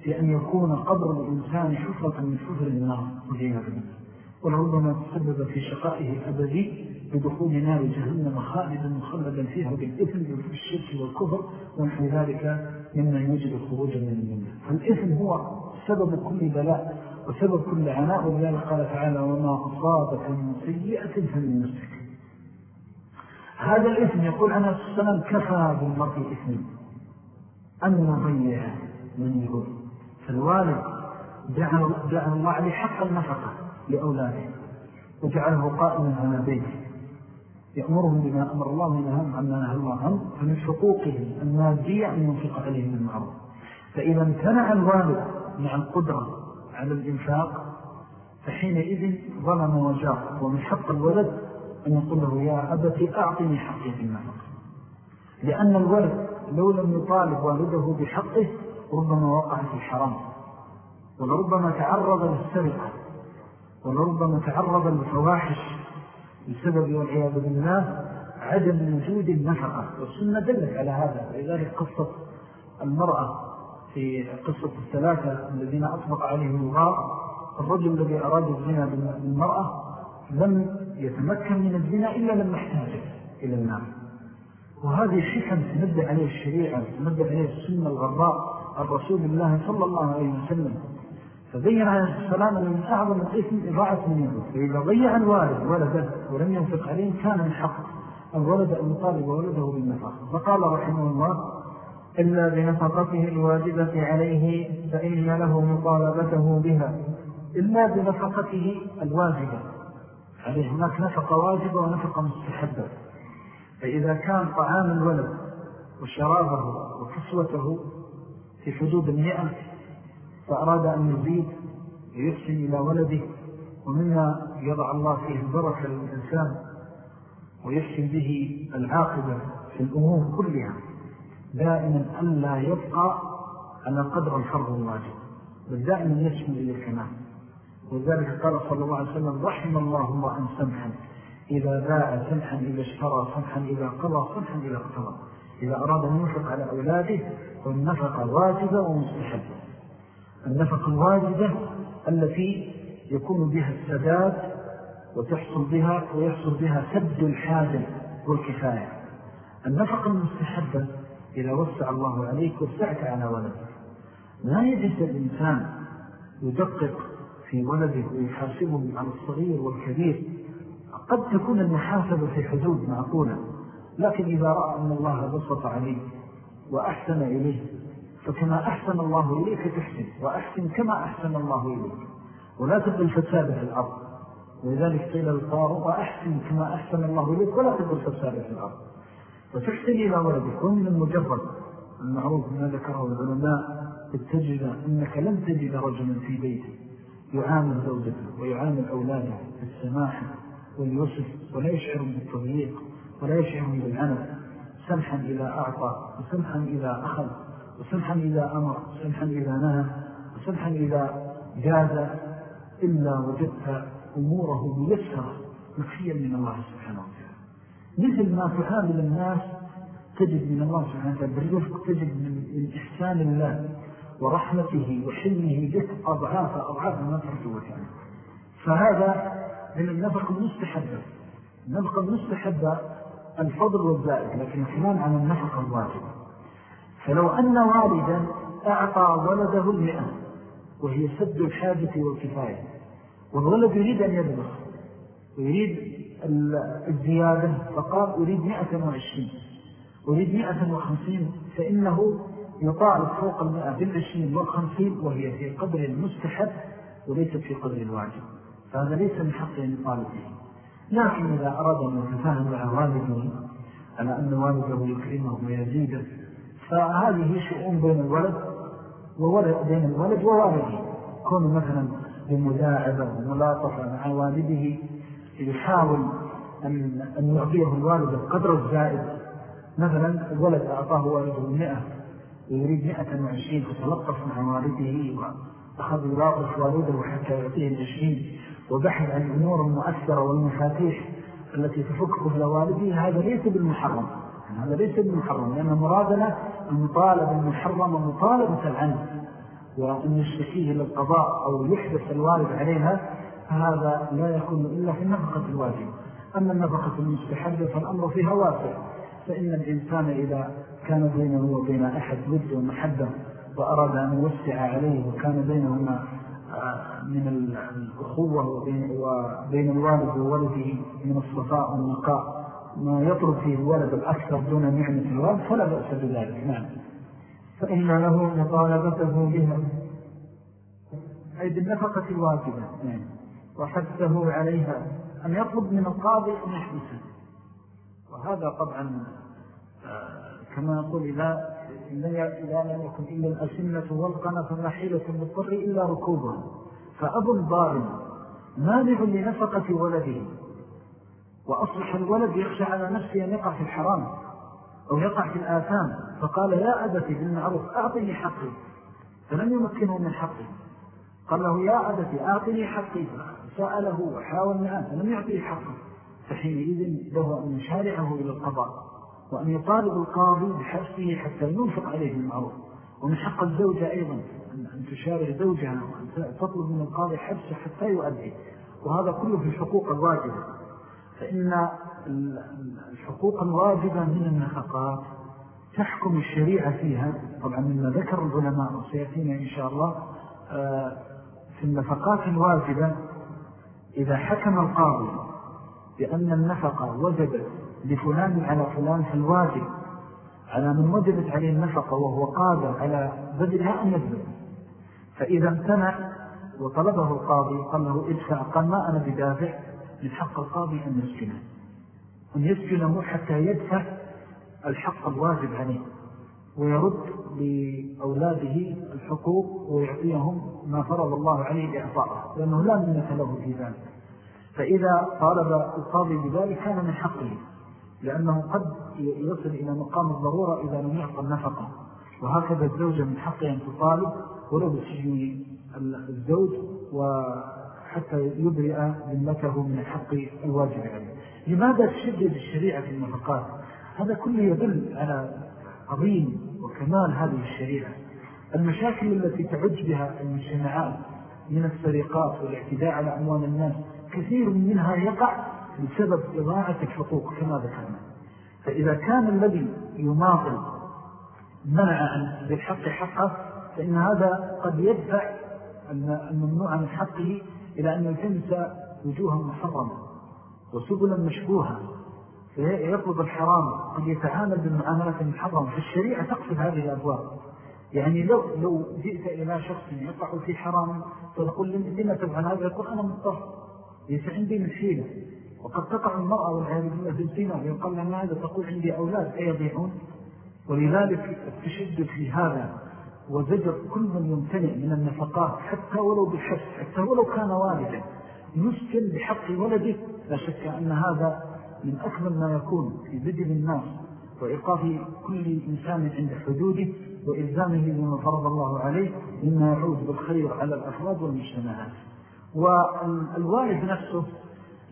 في أن يكون قبر الإنسان حفرة من حفر النار والعياذ بالله. ولربما تسبب في شقائه الأبدي بدخول نار جهنم خالدا مخلدا فيها بالإثم والشرك والكفر ونحن ذلك مما يوجد الخروج من المنة فالإثم هو سبب كل بلاء وسبب كل عناء ولذلك قال تعالى وما أصابك من سيئة فمن نفسك هذا الإثم يقول عنه السلام كفى بالمرء إثم أن يضيع من يقول. فالوالد جعل, جعل الله عليه حق النفقة لأولاده وجعله قائما على بيته. يأمرهم بما أمر الله ونهام عما نهى الله عنه فمن حقوقهم المادية أن ينفق عليهم المعروف. فإذا امتنع الوالد مع القدرة على الإنفاق فحينئذ ظلم وجار ومن حق الولد أن يقول له يا أبتي أعطني حقي في النفق لأن الولد لو لم يطالب والده بحقه ربما وقع في الحرام ولربما تعرض للسرقة. ولربما تعرض للفواحش. بسبب والعياذ بالله عدم وجود النفقة. والسنة دلت على هذا ولذلك قصة المرأة في قصة الثلاثة الذين أطبق عليهم الغار الرجل الذي أراد الزنا بالمرأة لم يتمكن من الزنا إلا لما احتاج إلى النار. وهذه شحن تنبه عليه الشريعة تنبه عليه السنة الغراء الرسول الله صلى الله عليه وسلم. فبين عليه السلام أن من أعظم الإثم إضاعة من يده. فإذا ضيع الوالد ولده ولم ينفق عليه كان من حق الولد أن يطالب ولده بالنفق فقال رحمه الله إلا بنفقته الواجبة عليه فإن له مطالبته بها. إلا بنفقته الواجبة. عليه هناك نفقة واجبة ونفقة مستحبة. فإذا كان طعام الولد وشرابه وكسوته في حدود المئة فأراد أن يزيد ويحسن إلى ولده ومما يضع الله فيه البركة للإنسان ويحسن به العاقبة في الأمور كلها. دائما ألا يبقى على قدر الفرض الواجب بل دائما يشمل إلى الكمال. وذلك قال صلى الله عليه وسلم رحم الله أن سمحا إذا باع سمحا إذا اشترى سمحا إذا قضى سمحا إذا اقتضى. إذا أراد أن ينفق على أولاده فالنفقة واجبة ومستحبة النفقة الواجبة التي يكون بها السداد وتحصل بها ويحصل بها سد الحاجة والكفاية. النفقة المستحبة إذا وسع الله عليك وسعت على ولدك لا يجد الإنسان يدقق في ولده ويحاسبه على الصغير والكبير. قد تكون المحاسبة في حدود معقولة لكن إذا رأى أن الله بسط عليه وأحسن إليه فكما أحسن الله إليك تحسن وأحسن كما أحسن الله إليك. ولا تبقى الفساد في الأرض. ولذلك قيل القار وأحسن كما أحسن الله إليك ولا تبقى الفساد في الأرض. فتحسن إلى ولدك ومن المجرد المعروف ما ذكره العلماء تجد أنك لم تجد رجلا في بيته يعامل زوجته ويعامل أولاده بالسماحة واليسر ولا يشعر بالتضييق ولا يشعر بالعنف سمحا إذا أعطى وسمحا إذا أخذ وسمحا إذا أمر وسمحا إذا نهى وسمحا إذا جاز إلا وجدت أموره ميسرة مكفيا من الله سبحانه وتعالى. مثل ما تعامل الناس تجد من الله سبحانه وتعالى بالرفق تجد من إحسان الله ورحمته وحلمه بك أضعاف أضعاف ما ترجو وتعالى فهذا من النفق المستحبة النفق المستحبة الفضل والزائد لكن الكلام عن النفق الواجب. فلو أن والدا أعطى ولده المئة وهي سد الحاجة والكفاية والولد يريد أن يبلغ ويريد الزيادة فقال أريد مئة وعشرين. أريد مئة وخمسين فإنه يطالب فوق المئة بالعشرين والخمسين وهي في قدر المستحب وليست في قدر الواجب. فهذا ليس من حق أن يطالب به لكن إذا أراد أن يتفاهم مع والده على أن والده يكرمه ويزيده فهذه شؤون بين الولد وولد بين الولد ووالده. كون مثلا بمداعبة وملاطفة مع والده يحاول أن, أن يعطيه الوالد القدر الزائد. مثلا الولد أعطاه والده المئة ويريد مئة وعشرين فتلطف مع والده وأخذ يلاطف والده حتى يعطيه العشرين وبحث عن الأمور المؤثرة والمفاتيح التي تفكه إلى والده. هذا ليس بالمحرم هذا ليس بالمحرم لأن مرادنا المطالب المحرم ومطالبة عنه وأن يشتكيه للقضاء أو يحدث الوالد عليها فهذا لا يكون إلا في النفقة الواجب أما النفقة المستحبة فالأمر فيها واسع. فإن الإنسان إذا كان بينه وبين أحد ود ومحبة وأراد أن يوسع عليه وكان بينهما آه، من الأخوة وبين, وبين الوالد وولده من الصفاء والنقاء ما يطلب فيه الولد الأكثر دون نعمة الوالد فلا بأس بذلك. نعم. فإن له مطالبته بها. أي بالنفقة الواجبة. نعم. وحثه عليها أن يطلب من القاضي أن يحبسه. وهذا طبعا آه، كما يقول إذا إذا لم يكن إلا الأسنة والقنة فما بالطر إلا ركوبها. فأب ظالم مانع لنفقة ولده. وأصبح الولد يخشى على نفسه أن يقع في الحرام أو يقع في الآثام. فقال يا أبتي بالمعروف أعطني حقي. فلم يمكنه من حقه. قال له يا أبتي أعطني حقي. سأله وحاول معه فلم يعطيه حقه فحينئذ له أن يشارعه إلى القضاء وأن يطالب القاضي بحبسه حتى ينفق عليه المعروف. ومن حق الزوجة أيضا أن تشارع زوجها وأن تطلب من القاضي حبسه حتى يؤدي وهذا كله في الحقوق الواجبة. فإن الحقوق الواجبة من النفقات تحكم الشريعة فيها. طبعا مما ذكر العلماء وسيأتينا إن شاء الله آه، في النفقات الواجبة إذا حكم القاضي بأن النفقة وجبت لفلان على فلان في الواجب على من وجبت عليه النفقة وهو قادر على بدلها أن يبدل فإذا امتنع وطلبه القاضي قال له ادفع قال ما أنا بدافع من حق القاضي أن يسكنه أن يسكنه حتى يدفع الحق الواجب عليه ويرد لأولاده الحقوق ويعطيهم ما فرض الله عليه إعطاءه لأنه لا منة له في ذلك. فإذا طالب القاضي بذلك كان من حقه لأنه قد يصل إلى مقام الضرورة إذا لم يعطى النفقة. وهكذا الزوجة من حقه أن تطالب ولو بسجن الزوج وحتى يبرئ ذمته من الحق الواجب عليه. لماذا تشدد الشريعة في النفقات هذا كله يدل على عظيم وكمال هذه الشريعة. المشاكل التي تعج بها المجتمعات من السرقات والاعتداء على أموال الناس كثير منها يقع بسبب إضاعة الحقوق كما ذكرنا. فإذا كان الذي يماطل منع عن بالحق حقه فإن هذا قد يدفع الممنوع من حقه إلى أن يلتمس وجوها محرمة وسبلا مشبوهة. فيطلب الحرام قد يتعامل بالمعاملة المحرمة فالشريعة تقصد هذه الأبواب. يعني لو, لو جئت إلى شخص يقع في حرام فتقول لما تفعل هذا يقول أنا مضطر ليس عندي من حيلة وقد تقع المرأة والعياذ بالله الزنا ويقال لنا هذا تقول عندي أولاد أيضيعون ولذلك التشدد في هذا وزجر كل من يمتنع من النفقات حتى ولو بالحس حتى ولو كان والدا يسكن بحق ولده. لا شك أن هذا من أكمل ما يكون في بدل الناس وإيقاف كل إنسان عند حدوده. وإلزامه بما فرض الله عليه مما يعود بالخير على الأفراد والمجتمعات. والوالد نفسه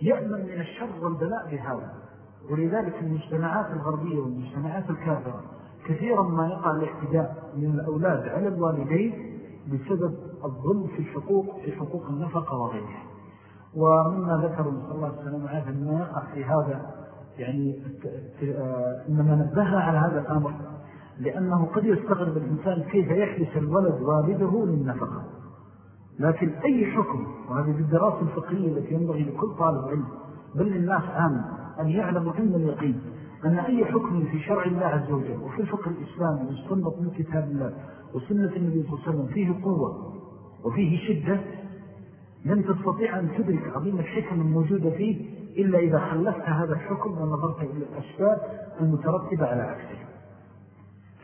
يأمن من الشر والبلاء بهذا. ولذلك المجتمعات الغربية والمجتمعات الكافرة كثيرا ما يقع الاعتداء من الأولاد على الوالدين بسبب الظلم في الحقوق في حقوق النفقة وغيرها. ومما ذكروا صلى الله عليه وسلم عادا ما يقع في هذا يعني إنما نبهنا على هذا الأمر لأنه قد يستغرب الإنسان كيف يحدث الولد والده للنفقة. لكن أي حكم وهذه بالدراسة الفقهية التي ينبغي لكل طالب علم بل للناس عام أن يعلموا علم اليقين أن أي حكم في شرع الله عز وجل وفي الفقه الإسلامي والسنة من كتاب الله وسنة النبي صلى الله عليه وسلم فيه قوة وفيه شدة لن تستطيع أن تدرك عظيم الحكم الموجودة فيه إلا إذا خلفت هذا الحكم ونظرت إلى الأسباب المترتبة على عكسه.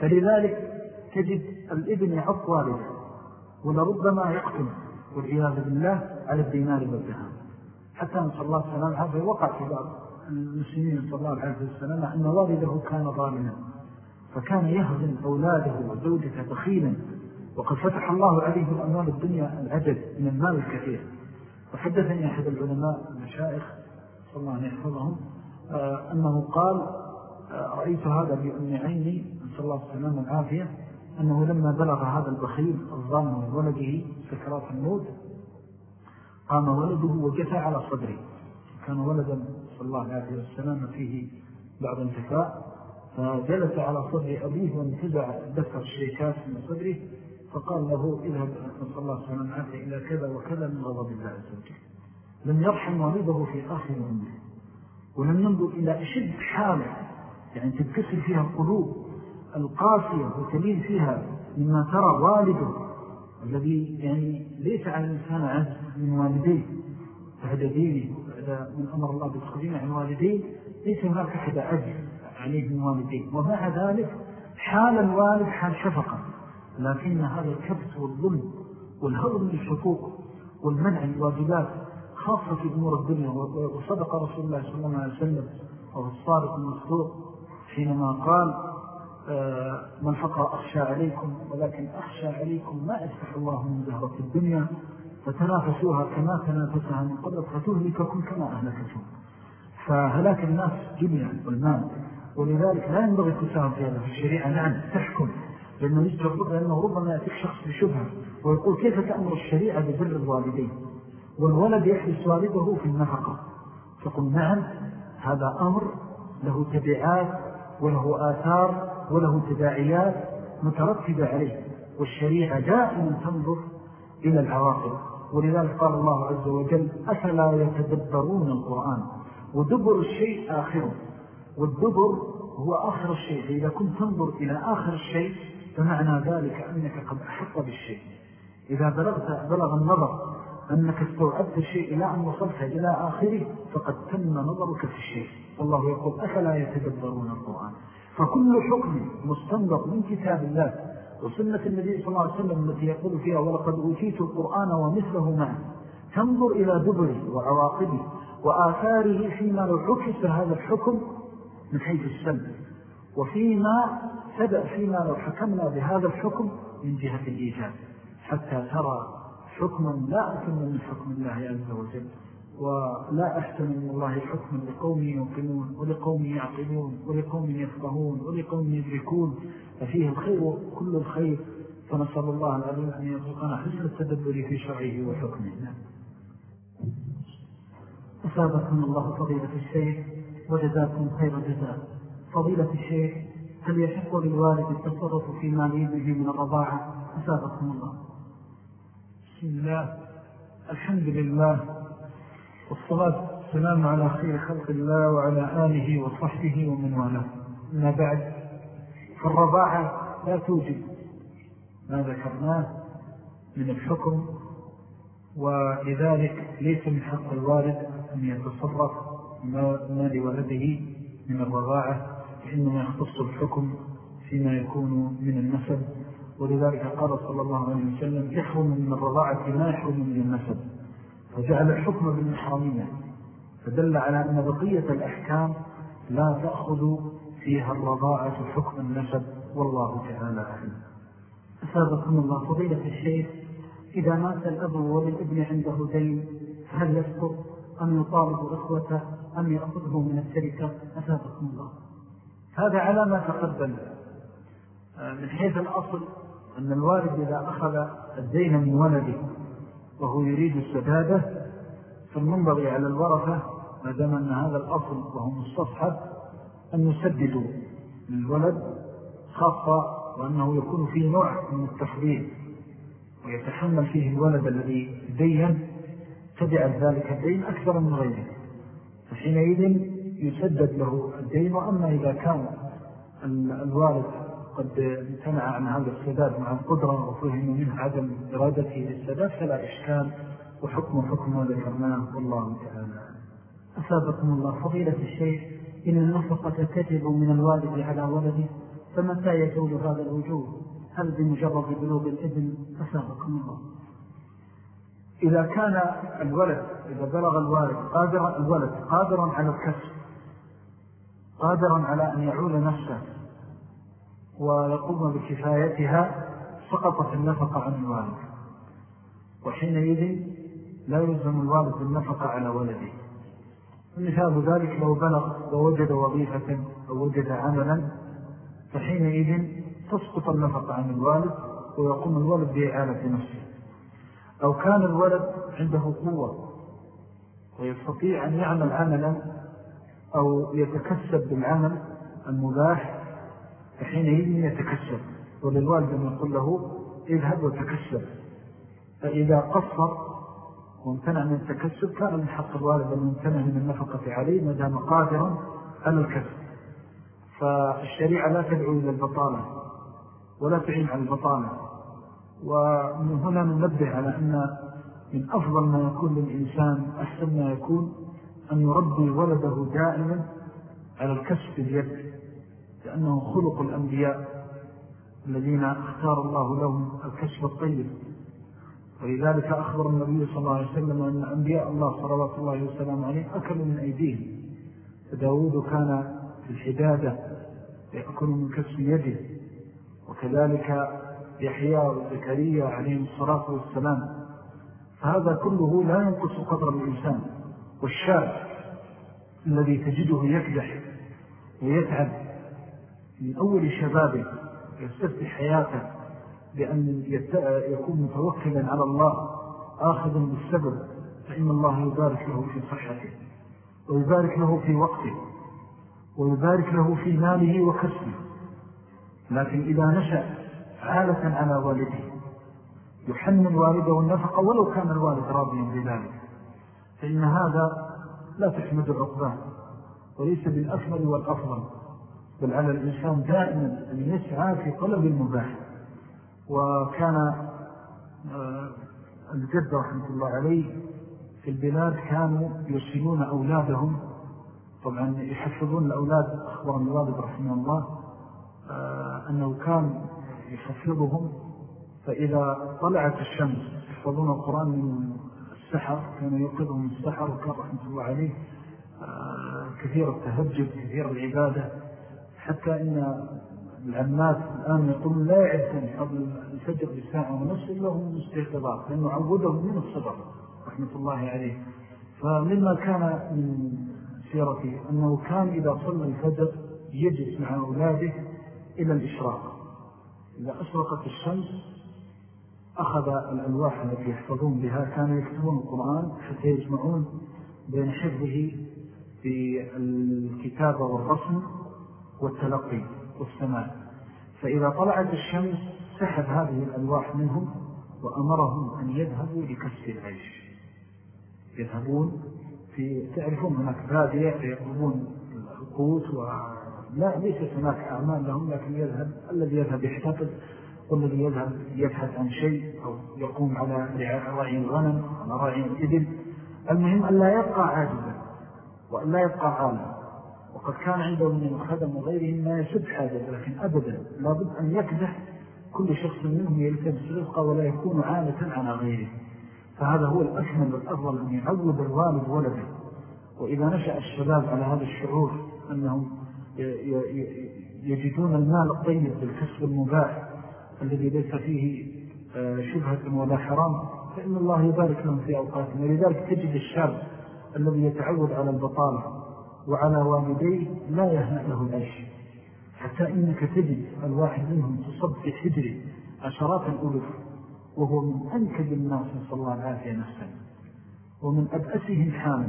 فلذلك تجد الإبن يعط والده ولربما يقتل والعياذ بالله على الدينار والدهام حتى نسأل الله السلام هذا وقع في بعض المسلمين صلى الله عليه وسلم أن والده كان ظالما فكان يهزم أولاده وزوجته بخيلا وقد فتح الله عليه الأموال الدنيا العدد من المال الكثير. وحدثني أحد العلماء المشائخ صلى الله عليه وسلم آه، أنه قال آه، رأيت هذا بأم عيني صلى الله عليه وسلم العافية أنه لما بلغ هذا البخيل الظالم من ولده سكرات الموت قام ولده وجثى على صدره. كان ولدا صلى الله عليه وسلم فيه بعض انتفاء فجلس على صدر أبيه وانتزع دفع الشيكات من صدره فقال له اذهب صلى الله عليه وسلم عنك إلى كذا وكذا من غضب الله عز وجل. لم يرحم والده في آخر عمره ولم ينظر إلى أشد حالة يعني تتكسر فيها القلوب. القاسية وتلين فيها مما ترى والده الذي يعني ليس على الإنسان عز من والديه بعد دينه وبعد من أمر الله بالخزين عن والديه ليس هناك أحد عز عليه من والديه. ومع ذلك حال الوالد حال شفقة لكن هذا الكبس والظلم والهضم للحقوق والمنع الواجبات خاصة في أمور الدنيا. وصدق رسول الله صلى الله عليه وسلم وهو الصادق المصدوق حينما قال من فقر أخشى عليكم ولكن أخشى عليكم ما يفتح الله من زهرة الدنيا فتنافسوها كما تنافسها من قبل فتهلككم كما أهلكتهم فهلاك الناس جميعا والمال. ولذلك لا ينبغي التساهم في هذا الشريعة نعم تحكم لأنه يجب لأنه ربما يأتيك شخص بشبهة ويقول كيف تأمر الشريعة ببر الوالدين؟ والولد يحدث والده في النفقة. تقول نعم هذا أمر له تبعات وله آثار وله تداعيات مترتبة عليه والشريعة دائما تنظر إلى العواقب. ولذلك قال الله عز وجل أفلا يتدبرون القرآن؟ ودبر الشيء آخره. والدبر هو آخر الشيء. فإذا كنت تنظر إلى آخر الشيء فمعنى ذلك أنك قد أحط بالشيء. إذا بلغت بلغ النظر أنك استوعبت الشيء إلى أن وصلت إلى آخره فقد تم نظرك في الشيء. والله يقول أفلا يتدبرون القرآن؟ فكل حكم مستنبط من كتاب الله وسنة النبي صلى الله عليه وسلم التي يقول فيها ولقد أوتيت القرآن ومثله معه تنظر إلى دبره وعواقبه وآثاره فيما لو هذا الحكم من حيث السلب وفيما سبأ فيما لو حكمنا بهذا الحكم من جهة الإيجاب حتى ترى حكما لا أكمل من حكم الله عز وجل. ولا أحسن من الله حكما لقوم يوقنون ولقوم يعقلون ولقوم يفقهون ولقوم يدركون ففيه الخير كل الخير فنسأل الله العظيم أن يرزقنا حسن التدبر في شرعه وحكمه. أسابقكم الله فضيلة الشيخ وجزاكم خير جزاء فضيلة الشيخ هل يحق للوالد التصرف في ماليه من الرضاعة؟ أسابقكم الله. بسم الله. الحمد لله. والصلاة والسلام على خير خلق الله وعلى آله وصحبه ومن والاه. ما بعد فالرضاعة لا توجد ما ذكرناه من الحكم ولذلك ليس من حق الوالد أن يتصرف ما لولده من الرضاعة إنما يختص الحكم فيما يكون من النسب. ولذلك قال صلى الله عليه وسلم يحرم من الرضاعة ما يحرم من النسب. فجعل الحكم بالمحرمية فدل على أن بقية الأحكام لا تأخذ فيها الرضاعة حكم النسب والله تعالى أعلم. أسابقكم الله فضيلة الشيخ إذا مات الأب وللابن عنده دين هل يسقط أم يطالب إخوته أم يأخذه من الشركة؟ أسابقكم الله. هذا على ما تقدم. من حيث الأصل أن الوالد إذا أخذ الدين من ولده وهو يريد السدادة فالمنبغي على الورثة ما دام أن هذا الأصل وهو مستصحب أن يسددوا للولد خاصة وأنه يكون فيه نوع من التفضيل ويتحمل فيه الولد الذي دين تبع ذلك الدين أكثر من غيره. فحينئذ يسدد له الدين وأما إذا كان الوالد قد امتنع عن هذا السداد مع القدرة وفهم منه عدم إرادته للسداد فلا إشكال. وحكم حكم ما ذكرناه والله تعالى. أسابقكم الله فضيلة الشيخ إن النفقة تجب من الوالد على ولده فمتى يزول هذا الوجوب؟ هل بمجرد بلوغ الإذن؟ أسابقكم الله. إذا كان الولد إذا بلغ الوالد قادرا الولد قادرا على الكسب قادرا على أن يعول نفسه ويقوم بكفايتها سقطت النفقة عن الوالد. وحينئذ لا يلزم الوالد النفقة على ولده. مثال ذلك لو بلغ ووجد وظيفة أو وجد عملا فحينئذ تسقط النفقة عن الوالد ويقوم الولد بإعالة نفسه. أو كان الولد عنده قوة ويستطيع أن يعمل عملا أو يتكسب بالعمل المباح فحينئذ يتكسب وللوالد أن يقول له اذهب وتكسب فإذا قصر وامتنع من التكسب كان من حق الوالد أن يمتنع من النفقة عليه مدام قادرا على الكسب فالشريعة لا تدعو إلى البطالة ولا تعين على البطالة. ومن هنا ننبه على أن من أفضل ما يكون للإنسان أحسن ما يكون أن يربي ولده دائما على الكسب اليد لأنه خلق الأنبياء الذين اختار الله لهم الكسب الطيب. ولذلك أخبر النبي صلى الله عليه وسلم أن أنبياء الله صلوات الله وسلم عليه أكلوا من أيديهم. فداود كان في الحدادة يأكل من كسب يده. وكذلك يحيى وزكريا عليهم الصلاة والسلام. فهذا كله لا ينقص قدر الإنسان. والشاب الذي تجده يكدح ويتعب من أول شبابه يستفتح حياته بأن يكون متوكلا على الله آخذا بالسبب فإن الله يبارك له في صحته ويبارك له في وقته ويبارك له في ماله وكسبه. لكن إذا نشأ عالة على والده يحمل والده النفقة ولو كان الوالد راضيا بذلك فإن هذا لا تحمد العقبان وليس بالأكمل والأفضل. بل على الإنسان دائما أن يسعى في طلب المباح وكان آه، الجد رحمة الله عليه في البلاد كانوا يرسلون أولادهم طبعا يحفظون الأولاد أخبر الوالد رحمه الله آه، أنه كان يحفظهم. فإذا طلعت الشمس يحفظون القرآن من السحر كان يوقظهم من السحر وكان رحمة الله عليه آه، كثير التهجد كثير العبادة. حتى إن العمات الآن يقولون لا يعدون قبل الفجر بساعة ونصف إلا هم مستيقظات لأنه عودهم من الصبر رحمة الله عليه. فمما كان من سيرته أنه كان إذا صلى الفجر يجلس مع أولاده إلى الإشراق. إذا أشرقت الشمس أخذ الألواح التي يحفظون بها كانوا يكتبون القرآن حتى يجمعون بين حفظه في الكتابة والرسم. والتلقي والسماع فإذا طلعت الشمس سحب هذه الألواح منهم وأمرهم أن يذهبوا لكسب العيش. يذهبون في تعرفون هناك بادية يطلبون القوت لا ليست هناك أعمال لهم لكن يذهب الذي يذهب يحتفظ والذي يذهب يبحث عن شيء أو يقوم على رعي الغنم على رعي الإبل. المهم أن لا يبقى عاجزا وأن لا يبقى عالما. وقد كان عنده من الخدم وغيرهم ما يسد حاجة لكن أبدا لابد أن يكدح كل شخص منهم يلتبس رزقه ولا يكون عالة على غيره. فهذا هو الأكمل والأفضل أن يعود الوالد ولده. وإذا نشأ الشباب على هذا الشعور أنهم يجدون المال الطيب بالكسب المباح الذي ليس فيه آه، شبهة ولا حرام فإن الله يبارك لهم في أوقاتهم ولذلك تجد الشاب الذي يتعود على البطالة وعلى والديه لا يهنأ له العيش حتى إنك تجد الواحد منهم تصب في حجره عشرات الألف وهو من أنكد الناس صلى الله العافية نفسه. ومن أبأسهم حالا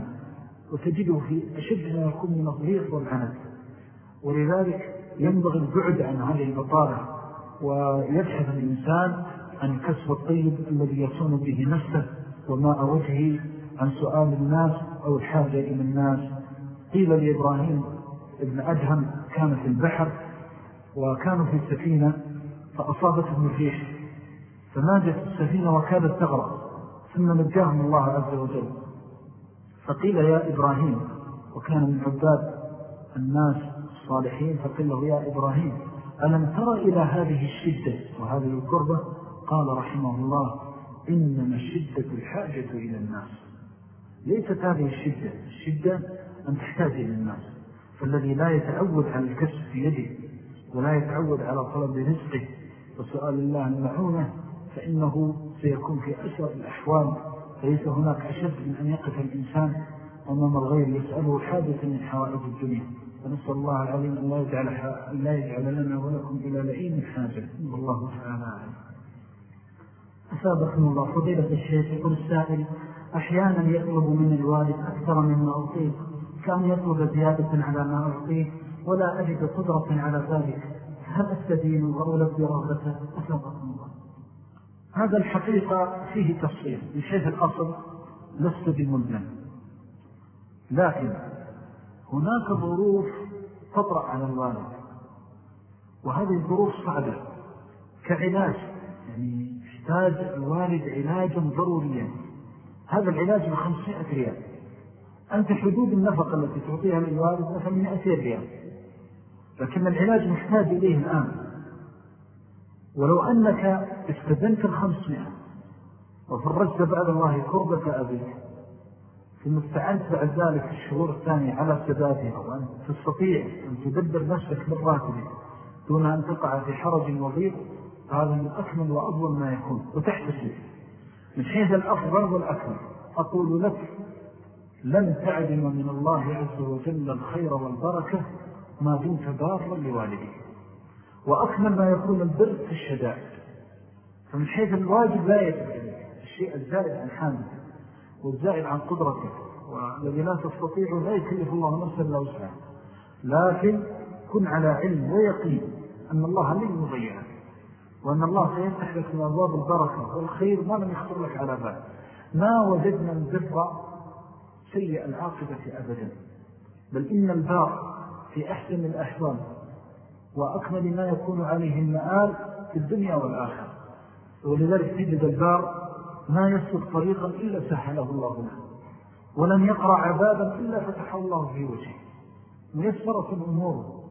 وتجده في أشد ما يكون من الضيق والعنف. ولذلك ينبغي البعد عن هذه البطالة ويبحث الإنسان عن كسب الطيب الذي يصون به نفسه وماء وجهه عن سؤال الناس أو الحاجة إلى الناس. قيل لإبراهيم ابن أدهم كان في البحر وكانوا في السفينة فأصابتهم الريح فناجت السفينة وكادت تغرق ثم نجاهم الله عز وجل. فقيل يا إبراهيم وكان من عباد الناس الصالحين فقل له يا إبراهيم ألم ترى إلى هذه الشدة وهذه القربة قال رحمه الله إنما الشدة الحاجة إلى الناس. ليست هذه الشدة الشدة أن تحتاج إلى الناس فالذي لا يتعود على الكسب في يده ولا يتعود على طلب رزقه وسؤال الله المعونة فإنه سيكون في أسوأ الأحوال. فليس هناك أشد من أن يقف الإنسان أمام الغير يسأله حادث من حوائج الدنيا. ونسأل الله العليم أن لا يجعل, أن لا يجعل لنا ولكم إلى لئيم حاجة. والله تعالى أعلم. أسابقنا الله فضيلة الشيخ يقول السائل أحيانا يطلب من الوالد أكثر مما أعطيه كان يطلب زيادة على ما أعطيه ولا أجد قدرة على ذلك. هل أستدين وأولد رغبته أسابقنا الله. هذا الحقيقة فيه تفصيل. من حيث الأصل لست بملزم. لكن هناك ظروف تطرأ على الوالد. وهذه الظروف صعبة. كعلاج. يعني يحتاج الوالد علاجا ضروريا. هذا العلاج بخمسمائة ريال. أنت حدود النفقة التي تعطيها للوالد مثلا مئتين ريال. لكن العلاج محتاج إليه الآن. ولو أنك استدنت الخمسمائة وفرجت بعد الله كربة أبيك ثم استعنت بعد ذلك الشهور الثانية على سدادها وأن تستطيع أن تدبر نفسك بالراتب دون أن تقع في حرج وضيق هذا من أكمل وأفضل ما يكون. وتحتسب. من حيث الأفضل والأكمل أقول لك لن تعدم من الله عز وجل الخير والبركة ما دمت بارا لوالدك وأكمل ما يكون البر في الشدائد. فمن حيث الواجب لا يتبع الشيء الزائد عن حامل والزائد عن قدرتك والذي لا تستطيع لا يكلف الله نفسا لا وسعه لكن كن على علم ويقين أن الله لن يضيعك. وأن الله سيفتح لك من أبواب البركة والخير ما لم يخطر لك على بال. ما وجدنا البر سيء العاقبة أبدا. بل إن البار في أحسن الأحوال وأكمل ما يكون عليه المآل في الدنيا والآخرة. ولذلك تجد البار ما يسلك طريقا إلا سهله الله له ولن يقرأ عبابا إلا فتح الله في وجهه. ميسرة الأمور.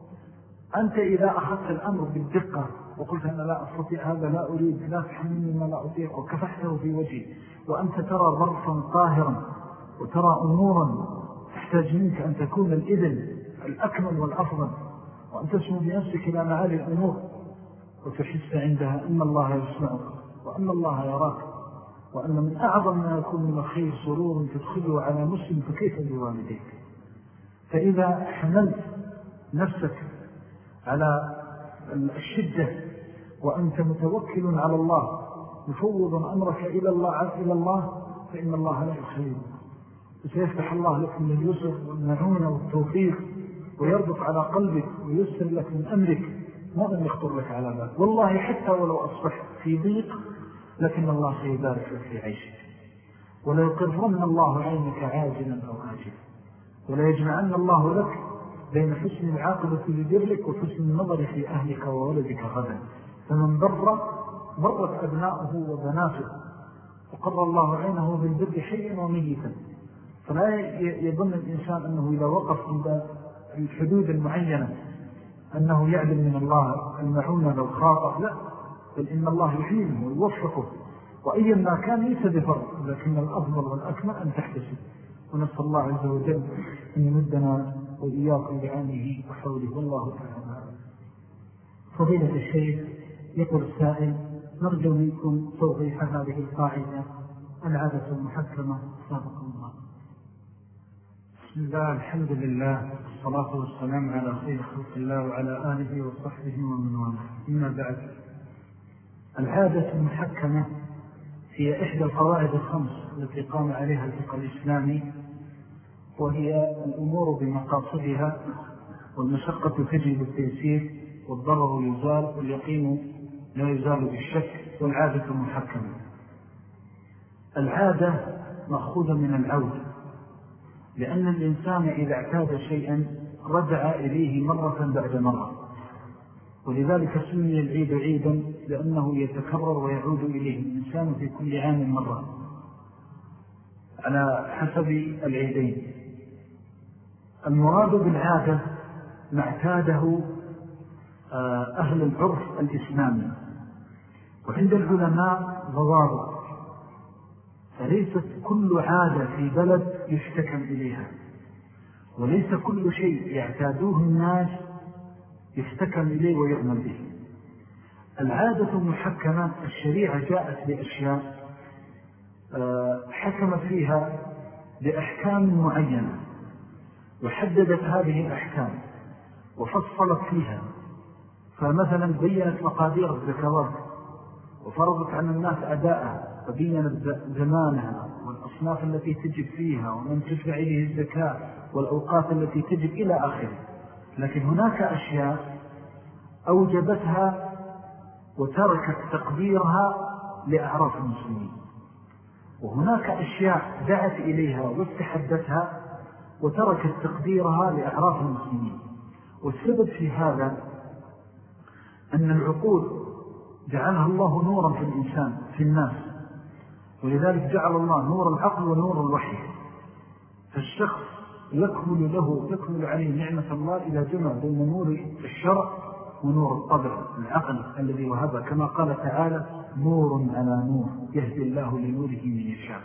أنت إذا أخذت الأمر بالدقة وقلت أنا لا أستطيع هذا لا أريد لا تحملني ما لا أطيق وكفحته في وجهي وأنت ترى ظرفا طاهرا وترى أمورا تحتاج منك أن تكون الإذن الأكمل والأفضل وأن تسمو بنفسك إلى معالي الأمور وتحس عندها أن الله يسمعك وأن الله يراك وأن من أعظم ما يكون من الخير سرور تدخله على مسلم فكيف بوالديك؟ فإذا حملت نفسك على الشدة وأنت متوكل على الله مفوض أمرك إلى الله, إلى الله فإن الله لا يخير وسيفتح الله لك من اليسر والمعونة والتوفيق ويربط على قلبك ويسر لك من أمرك. ما لم يخطر لك على ذلك. والله حتى ولو أصبحت في ضيق لكن الله سيبارك لك في عيشك. ولا يقرن الله عينك عاجلا أو آجلا. ولا يجمعن الله لك بين حسن العاقبة لبرك وحسن النظر في أهلك وولدك غدا. فمن بر برت أبناؤه وبناته وقر الله عينه بالبر حيا وميتا. فلا يظن الإنسان أنه إذا وقف عند الحدود المعينة أنه يعلم من الله المعونة بالخاطئ لا بل إن الله يحيله ويوفقه وأيا ما كان ليس بفرق لكن الأفضل والأكمل أن تحتسب. ونسأل الله عز وجل أن يمدنا وإياكم بعانه وحوله. والله تعالى. فضيلة الشيخ يقول السائل نرجو منكم توضيح هذه القاعدة العادة المحكمة سابق الله بسم الله الحمد لله والصلاة والسلام على خير خلق الله وعلى آله وصحبه ومن والاه. أما بعد العادة المحكمة هي إحدى القواعد الخمس التي قام عليها الفقه الإسلامي وهي الأمور بمقاصدها والمشقة تجي بالتيسير والضرر يزال واليقين لا يزال بالشك والعادة المحكمة العادة مأخوذة من العود. لأن الإنسان إذا اعتاد شيئا رجع إليه مرة بعد مرة. ولذلك سمي العيد عيدا لأنه يتكرر ويعود إليه الإنسان في كل عام مرة. على حسب العيدين. المراد بالعادة ما اعتاده آه، أهل العرف الإسلامي. وعند العلماء ضوابط. فليست كل عادة في بلد يشتكم إليها. وليس كل شيء يعتادوه الناس يفتكم إليه ويؤمن به. العادة محكمة الشريعة جاءت بأشياء آه، حكمت فيها بأحكام معينة وحددت هذه الأحكام وفصلت فيها. فمثلا بيّنت مقادير الزكوات وفرضت عن الناس أداءها وبيّنت زمانها والأصناف التي تجب فيها ومن تدفع إليه الزكاة والأوقات التي تجب إلى آخره. لكن هناك أشياء أوجبتها وتركت تقديرها لأعراف المسلمين. وهناك أشياء دعت إليها واستحدتها وتركت تقديرها لأعراف المسلمين. والسبب في هذا أن العقول جعلها الله نورا في الإنسان في الناس. ولذلك جعل الله نور العقل ونور الوحي. فالشخص يكمل له يكمل عليه نعمة الله إذا جمع بين نور الشرع ونور الطبع العقل الذي وهبه كما قال تعالى نور على نور يهدي الله لنوره من يشاء.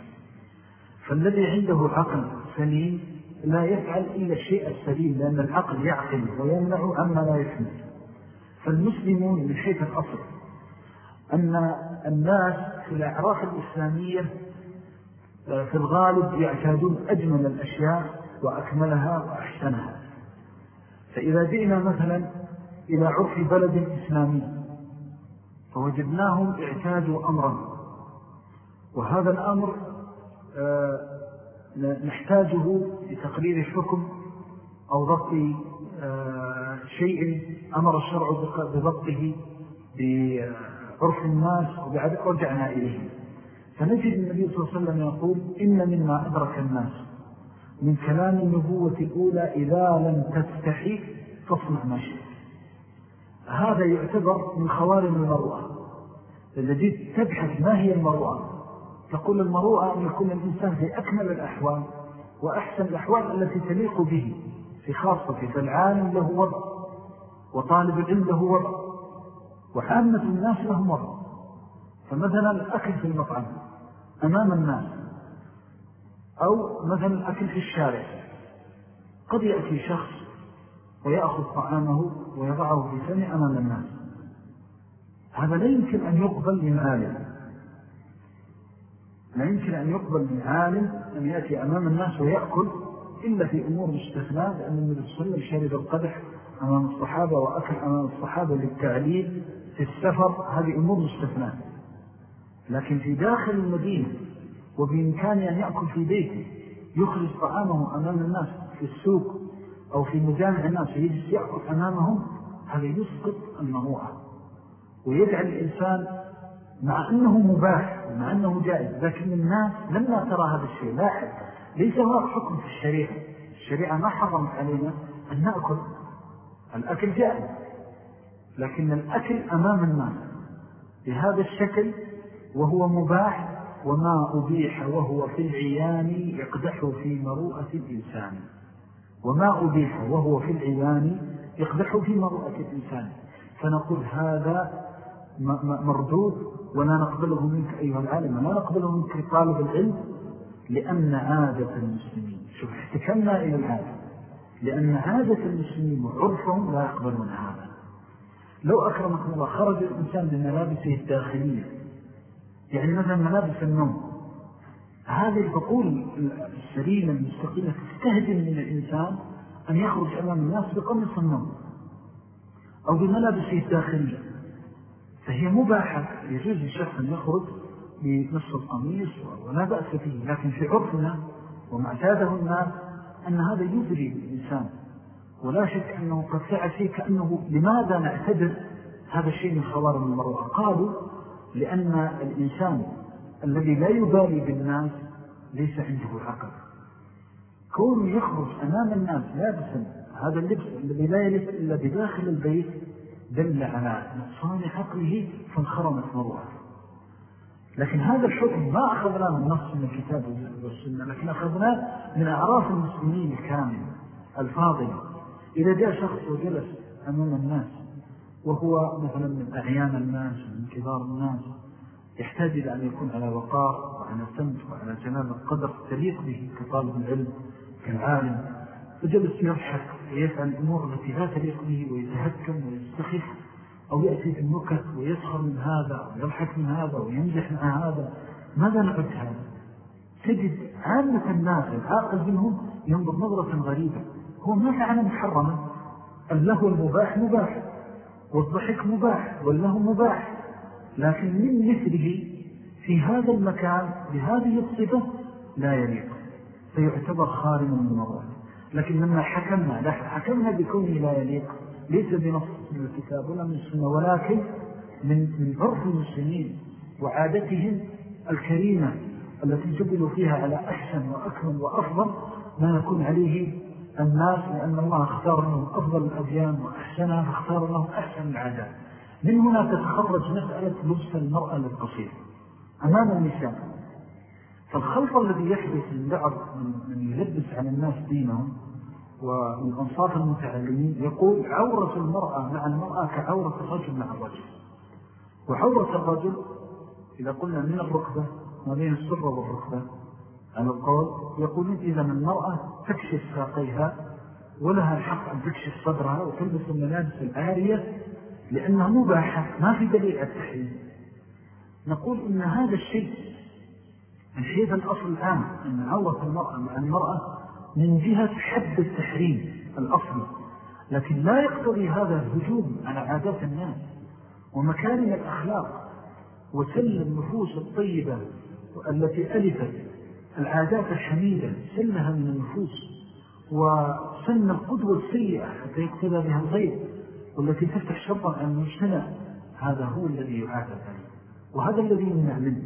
فالذي عنده عقل السليم لا يفعل إلا الشيء السليم لأن العقل يعقل ويمنع عما لا يسمع فالمسلمون من حيث الأصل أن الناس في الأعراف الإسلامية آه، في الغالب يعتادون أجمل الأشياء وأكملها وأحسنها. فإذا جئنا مثلا إلى عرف بلد إسلامي فوجدناهم اعتادوا أمرا. وهذا الأمر آه، نحتاجه لتقرير الحكم أو ضبط آه، شيء أمر الشرع بضبطه بعرف الناس وبعد رجعنا إليه فنجد النبي صلى الله عليه وسلم يقول إن مما أدرك الناس من كلام النبوة الأولى إذا لم تستحي فاصنع ما شئت. هذا يعتبر من خوارم المروءة. إذا جيت تبحث ما هي المروءة تقول المروءة أن يكون الإنسان في أكمل الأحوال وأحسن الأحوال التي تليق به في خاصة فالعالم له وضع وطالب العلم له وضع. وحامة الناس لهم وضع. فمثلا الأكل في المطعم أمام الناس. أو مثلا الأكل في الشارع. قد يأتي شخص ويأخذ طعامه ويضعه في سنة أمام الناس. هذا لا يمكن أن يقبل من عالم. لا يمكن أن يقبل من عالم أن يأتي أمام الناس ويأكل إلا في أمور مستثناء لأن النبي صلى الله شرب القدح أمام الصحابة وأكل أمام الصحابة للتعليل في السفر هذه أمور مستثناء لكن في داخل المدينة وبإمكانه أن يأكل في بيته يخرج طعامه أمام الناس في السوق أو في مجامع الناس ويجلس يأكل أمامهم هذا يسقط المروءة ويجعل الإنسان مع أنه مباح ومع أنه جائز لكن الناس لما ترى هذا الشيء. لاحظ ليس هو حكم في الشريعة. الشريعة ما حرمت علينا أن نأكل الأكل جائز لكن الأكل أمام الناس بهذا الشكل وهو مباح وما أبيح وهو في العيان يقدح في مروءة الإنسان. وما أبيح وهو في العيان يقدح في مروءة الإنسان. فنقول هذا مردود ولا نقبله منك أيها العالم. لا نقبله منك طالب العلم لأن عادة المسلمين. شوف احتكمنا إلى العادة. لأن عادة المسلمين وعرفهم لا يقبلون هذا. لو أكرمكم الله خرج الإنسان بملابسه الداخلية. يعني مثلا ملابس النوم. هذه البقول السليمة المستقلة تستهدم من الإنسان أن يخرج أمام الناس بقمص النوم أو بملابسه الداخلية. فهي مباحة. يجوز للشخص أن يخرج بنصف القميص ولا بأس فيه لكن في عرفنا ومعتاده الناس أن هذا يدري الإنسان ولا شك أنه قد فعل فيه كأنه لماذا نعتبر هذا الشيء من خوارم المروءة قالوا لأن الإنسان الذي لا يبالي بالناس ليس عنده عقل كونه يخرج أمام الناس لابسا هذا اللبس الذي لا يلبس إلا بداخل البيت دل على نقصان عقله فانخرمت مروءته لكن هذا الحكم ما أخذناه النص من الكتاب والسنة لكن أخذناه من أعراف المسلمين الكامل الفاضل إذا جاء شخص وجلس أمام الناس وهو مثلا من أعيان الناس ومن كبار الناس يحتاج إلى أن يكون على وقار وعلى سمت وعلى جلال القدر تليق به كطالب العلم كالعالم فجلس يضحك ويفعل الأمور التي لا تليق به ويتهكم ويستخف. أو يأتي في النكت ويسخر من هذا ويضحك من هذا ويمزح مع هذا ماذا نعد هذا؟ تجد عامة الناس العاقل منهم ينظر نظرة غريبة هو ما فعل محرما اللهو المباح مباح والضحك مباح واللهو مباح لكن من مثله في هذا المكان بهذه الصفة لا يليق فيعتبر خارما من الله لكن لما حكمنا حكمنا بكونه لا يليق ليس بنص من الكتاب ولا من السنة ولكن من, من عرف المسلمين وعادتهم الكريمة التي جبلوا فيها على أحسن وأكمل وأفضل ما يكون عليه الناس لأن الله اختار لهم أفضل الأديان وأحسنها فاختار لهم أحسن العادات من هنا تتخرج مسألة لبس المرأة للقصير. أمام النساء. فالخلط الذي يحدث من بعض من يلبس على الناس دينهم ومن أنصاف المتعلمين يقول عورة المرأة مع المرأة كعورة الرجل مع الرجل. وعورة الرجل إذا قلنا من الركبة وبين السرة والركبة على القول يقولون إذا المرأة تكشف ساقيها ولها الحق أن تكشف صدرها وتلبس الملابس العارية لأنها مباحة ما في دليل التحريم. نقول إن هذا الشيء من حيث الأصل الآن أن عورة المرأة مع المرأة من جهة حد التحريم الأصلي. لكن لا يقتضي هذا الهجوم على عادات الناس ومكارم الأخلاق وسل النفوس الطيبة التي ألفت العادات الحميدة سلها من النفوس وسن القدوة السيئة حتى يقتدى بها الغير والتي تفتح شرطا عن المجتمع. هذا هو الذي يعاد ذلك وهذا الذي يمنع منه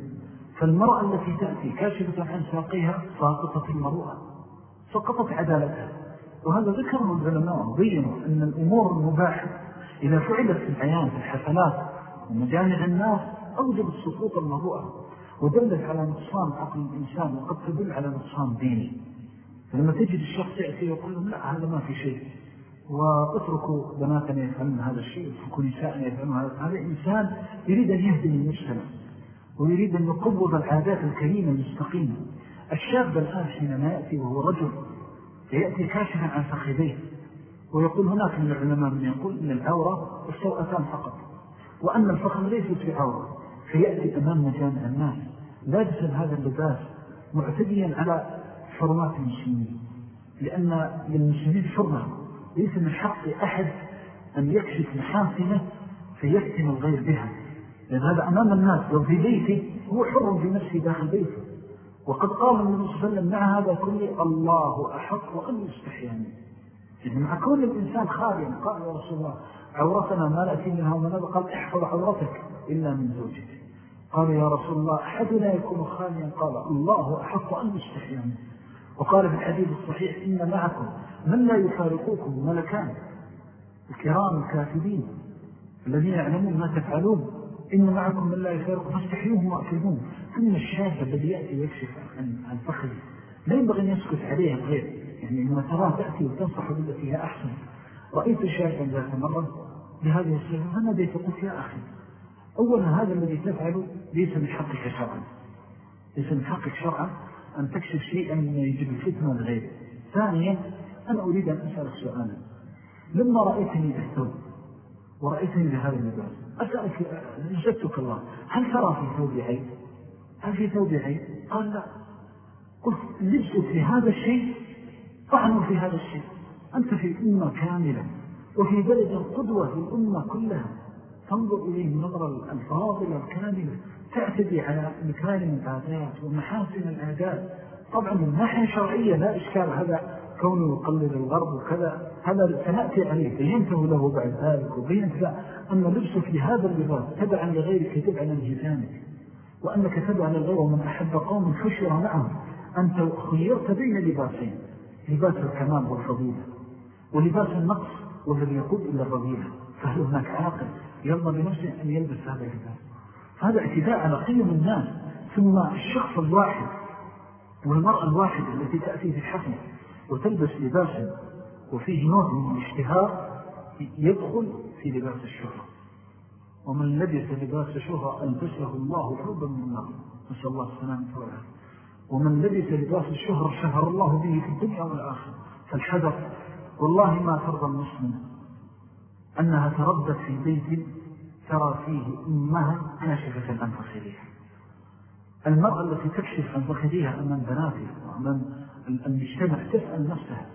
فالمرأة التي تأتي كاشفة عن ساقيها ساقطة المروءة سقطت عدالتها. وهذا ذكره العلماء وبينوا أن الأمور المباحة إذا فعلت في العيان في الحفلات ومجامع الناس أوجب سقوط المروءة ودلت على نقصان عقل الإنسان وقد تدل على نقصان ديني. فلما تجد الشخص يأتي يقول لهم لا هذا ما في شيء. واتركوا بناتنا يفعلون هذا الشيء واتركوا نساءنا يفعلون هذا. هذا إنسان يريد أن يهدم المجتمع ويريد أن يقوض العادات الكريمة المستقيمة. الشاب الآن حينما يأتي وهو رجل فيأتي كاشفا عن فخذيه ويقول هناك من العلماء من يقول أن العورة السوءتان فقط وأن الفخذ ليس في عورة فيأتي أمام مجامع الناس لابسا هذا اللباس معتديا على حرمات المسلمين لأن للمسلمين حرمة ليس من حق أحد أن يكشف محاسنة فيكتم الغير بها لأن هذا أمام الناس لو في بيته هو حر في نفسه داخل بيته. وقد قال النبي صلى الله عليه وسلم مع هذا كله الله أحق وأن يستحياني يعني مع كون الإنسان خاليا قال يا رسول الله عورتنا ما نأتي منها ومن قال احفظ عورتك إلا من زوجك. قال يا رسول الله أحدنا يكون خاليا؟ قال الله أحق أن يستحياني وقال في الحديث الصحيح إن معكم من لا يفارقوكم ملكان الكرام الكاتبين الذين يعلمون ما تفعلون. إن معكم من لا يفارقوا فاستحيوهم وأكلهم ثم الشاب الذي يأتي ويكشف عن فخذه لا ينبغي أن يسكت عليه الغير. يعني لما تراه تأتي وتنصح بالتي هي أحسن. رأيت شابا ذات مرة بهذه أنا بيت قلت يا أخي أولا هذا الذي تفعله ليس من حقك شرعا. ليس من حقك شرعا أن تكشف شيئا يجب الفتنة لغيره ثانيا أنا أريد أن أسألك سؤالا. لما رأيتني بالثوب ورأيتني بهذا اللباس أسألك نجدتك الله هل ترى في ثوب عين هل في ثوب عين قال لا. قلت لبست في هذا الشيء؟ طعن في هذا الشيء. أنت في أمة كاملة وفي بلد قدوة للأمة كلها. تنظر إليه النظرة الفاضلة الكاملة تعتدي على مكارم العادات ومحاسن العادات طبعا من ناحية شرعية لا إشكال هذا كونه يقلل الغرب وكذا. هذا سنأتي عليه. بينته له بعد ذلك وبينت له أن لبسك لهذا اللباس تبعا لغيرك تبعا لانهزامك وأنك تبعا للغير ومن أحب قوم حشر معهم. أنت خيرت بين لباسين لباس الكمال والفضيلة ولباس النقص والذي يقود إلى الرضيلة. فهل هناك عاقل يرضى بنفسه أن يلبس هذا اللباس؟ هذا اعتداء على قيم الناس. ثم الشخص الواحد والمرأة الواحدة التي تأتي في الحفل وتلبس لباسا وفيه نوع من الاشتهار يدخل في لباس الشهرة. ومن لبس لباس شهرة ألبسه الله حبا من النار. نسأل الله السلامة والعافية. ومن لبس لباس الشهرة شهر الله به في الدنيا والآخرة. فالحذر. والله ما ترضى المسلم أنها تردت في بيت ترى فيه أمها كاشفة عن فخذيها المرأة التي تكشف عن فخذيها أمام بناتها وأمام المجتمع تسأل نفسها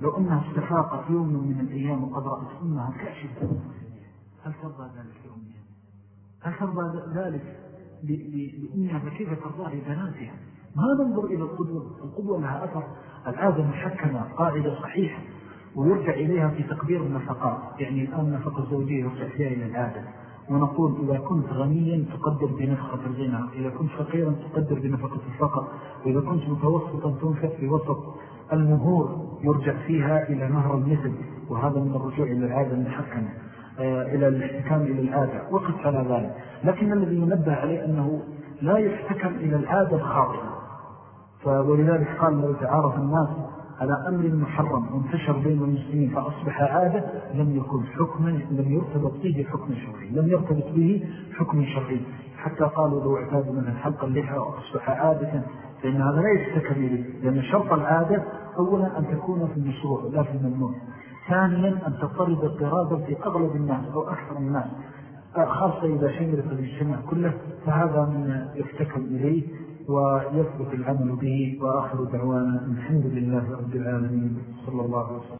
لو أنها استفاقت يوم من الأيام وقد رأت أمها كاشفة هل ترضى ذلك لأمها؟ هل ترضى ذلك لأمها فكيف ترضى لبناتها؟ ما ننظر إلى القدوة؟ القدوة لها أثر. العادة محكمة قاعدة صحيحة ويرجع إليها في تقدير النفقات. يعني الآن النفقة الزوجية يرجع فيها إلى العادة. ونقول إذا كنت غنيا تقدر بنفقة الغنى إذا كنت فقيرا تقدر بنفقة الفقر. وإذا كنت متوسطا تنفق في وسط المهور. يرجع فيها إلى نهر المثل وهذا من الرجوع إلى العادة المحكمة آه، إلى الاحتكام إلى العادة وقف على ذلك. لكن الذي ينبه عليه أنه لا يحتكم إلى العادة الخاطئة ولذلك قال لو تعارف الناس على أمر محرم وانتشر بين المسلمين فأصبح عادة لم يكن حكما لم يرتبط به حكم شرعي لم يرتبط به حكم شرعي. حتى قالوا لو اعتاد من الحلق اللحى وأصبح عادة فإن هذا لا يستكر إليه لأن شرط العادة أولا أن تكون في المشروع لا في الممنوع ثانيا أن تطرد الضرابة في أغلب الناس أو أكثر الناس خاصة إذا شملت المجتمع كله فهذا من يفتكر إليه ويثبت العمل به وآخر دعوانا الحمد لله رب العالمين. صلى الله عليه وسلم.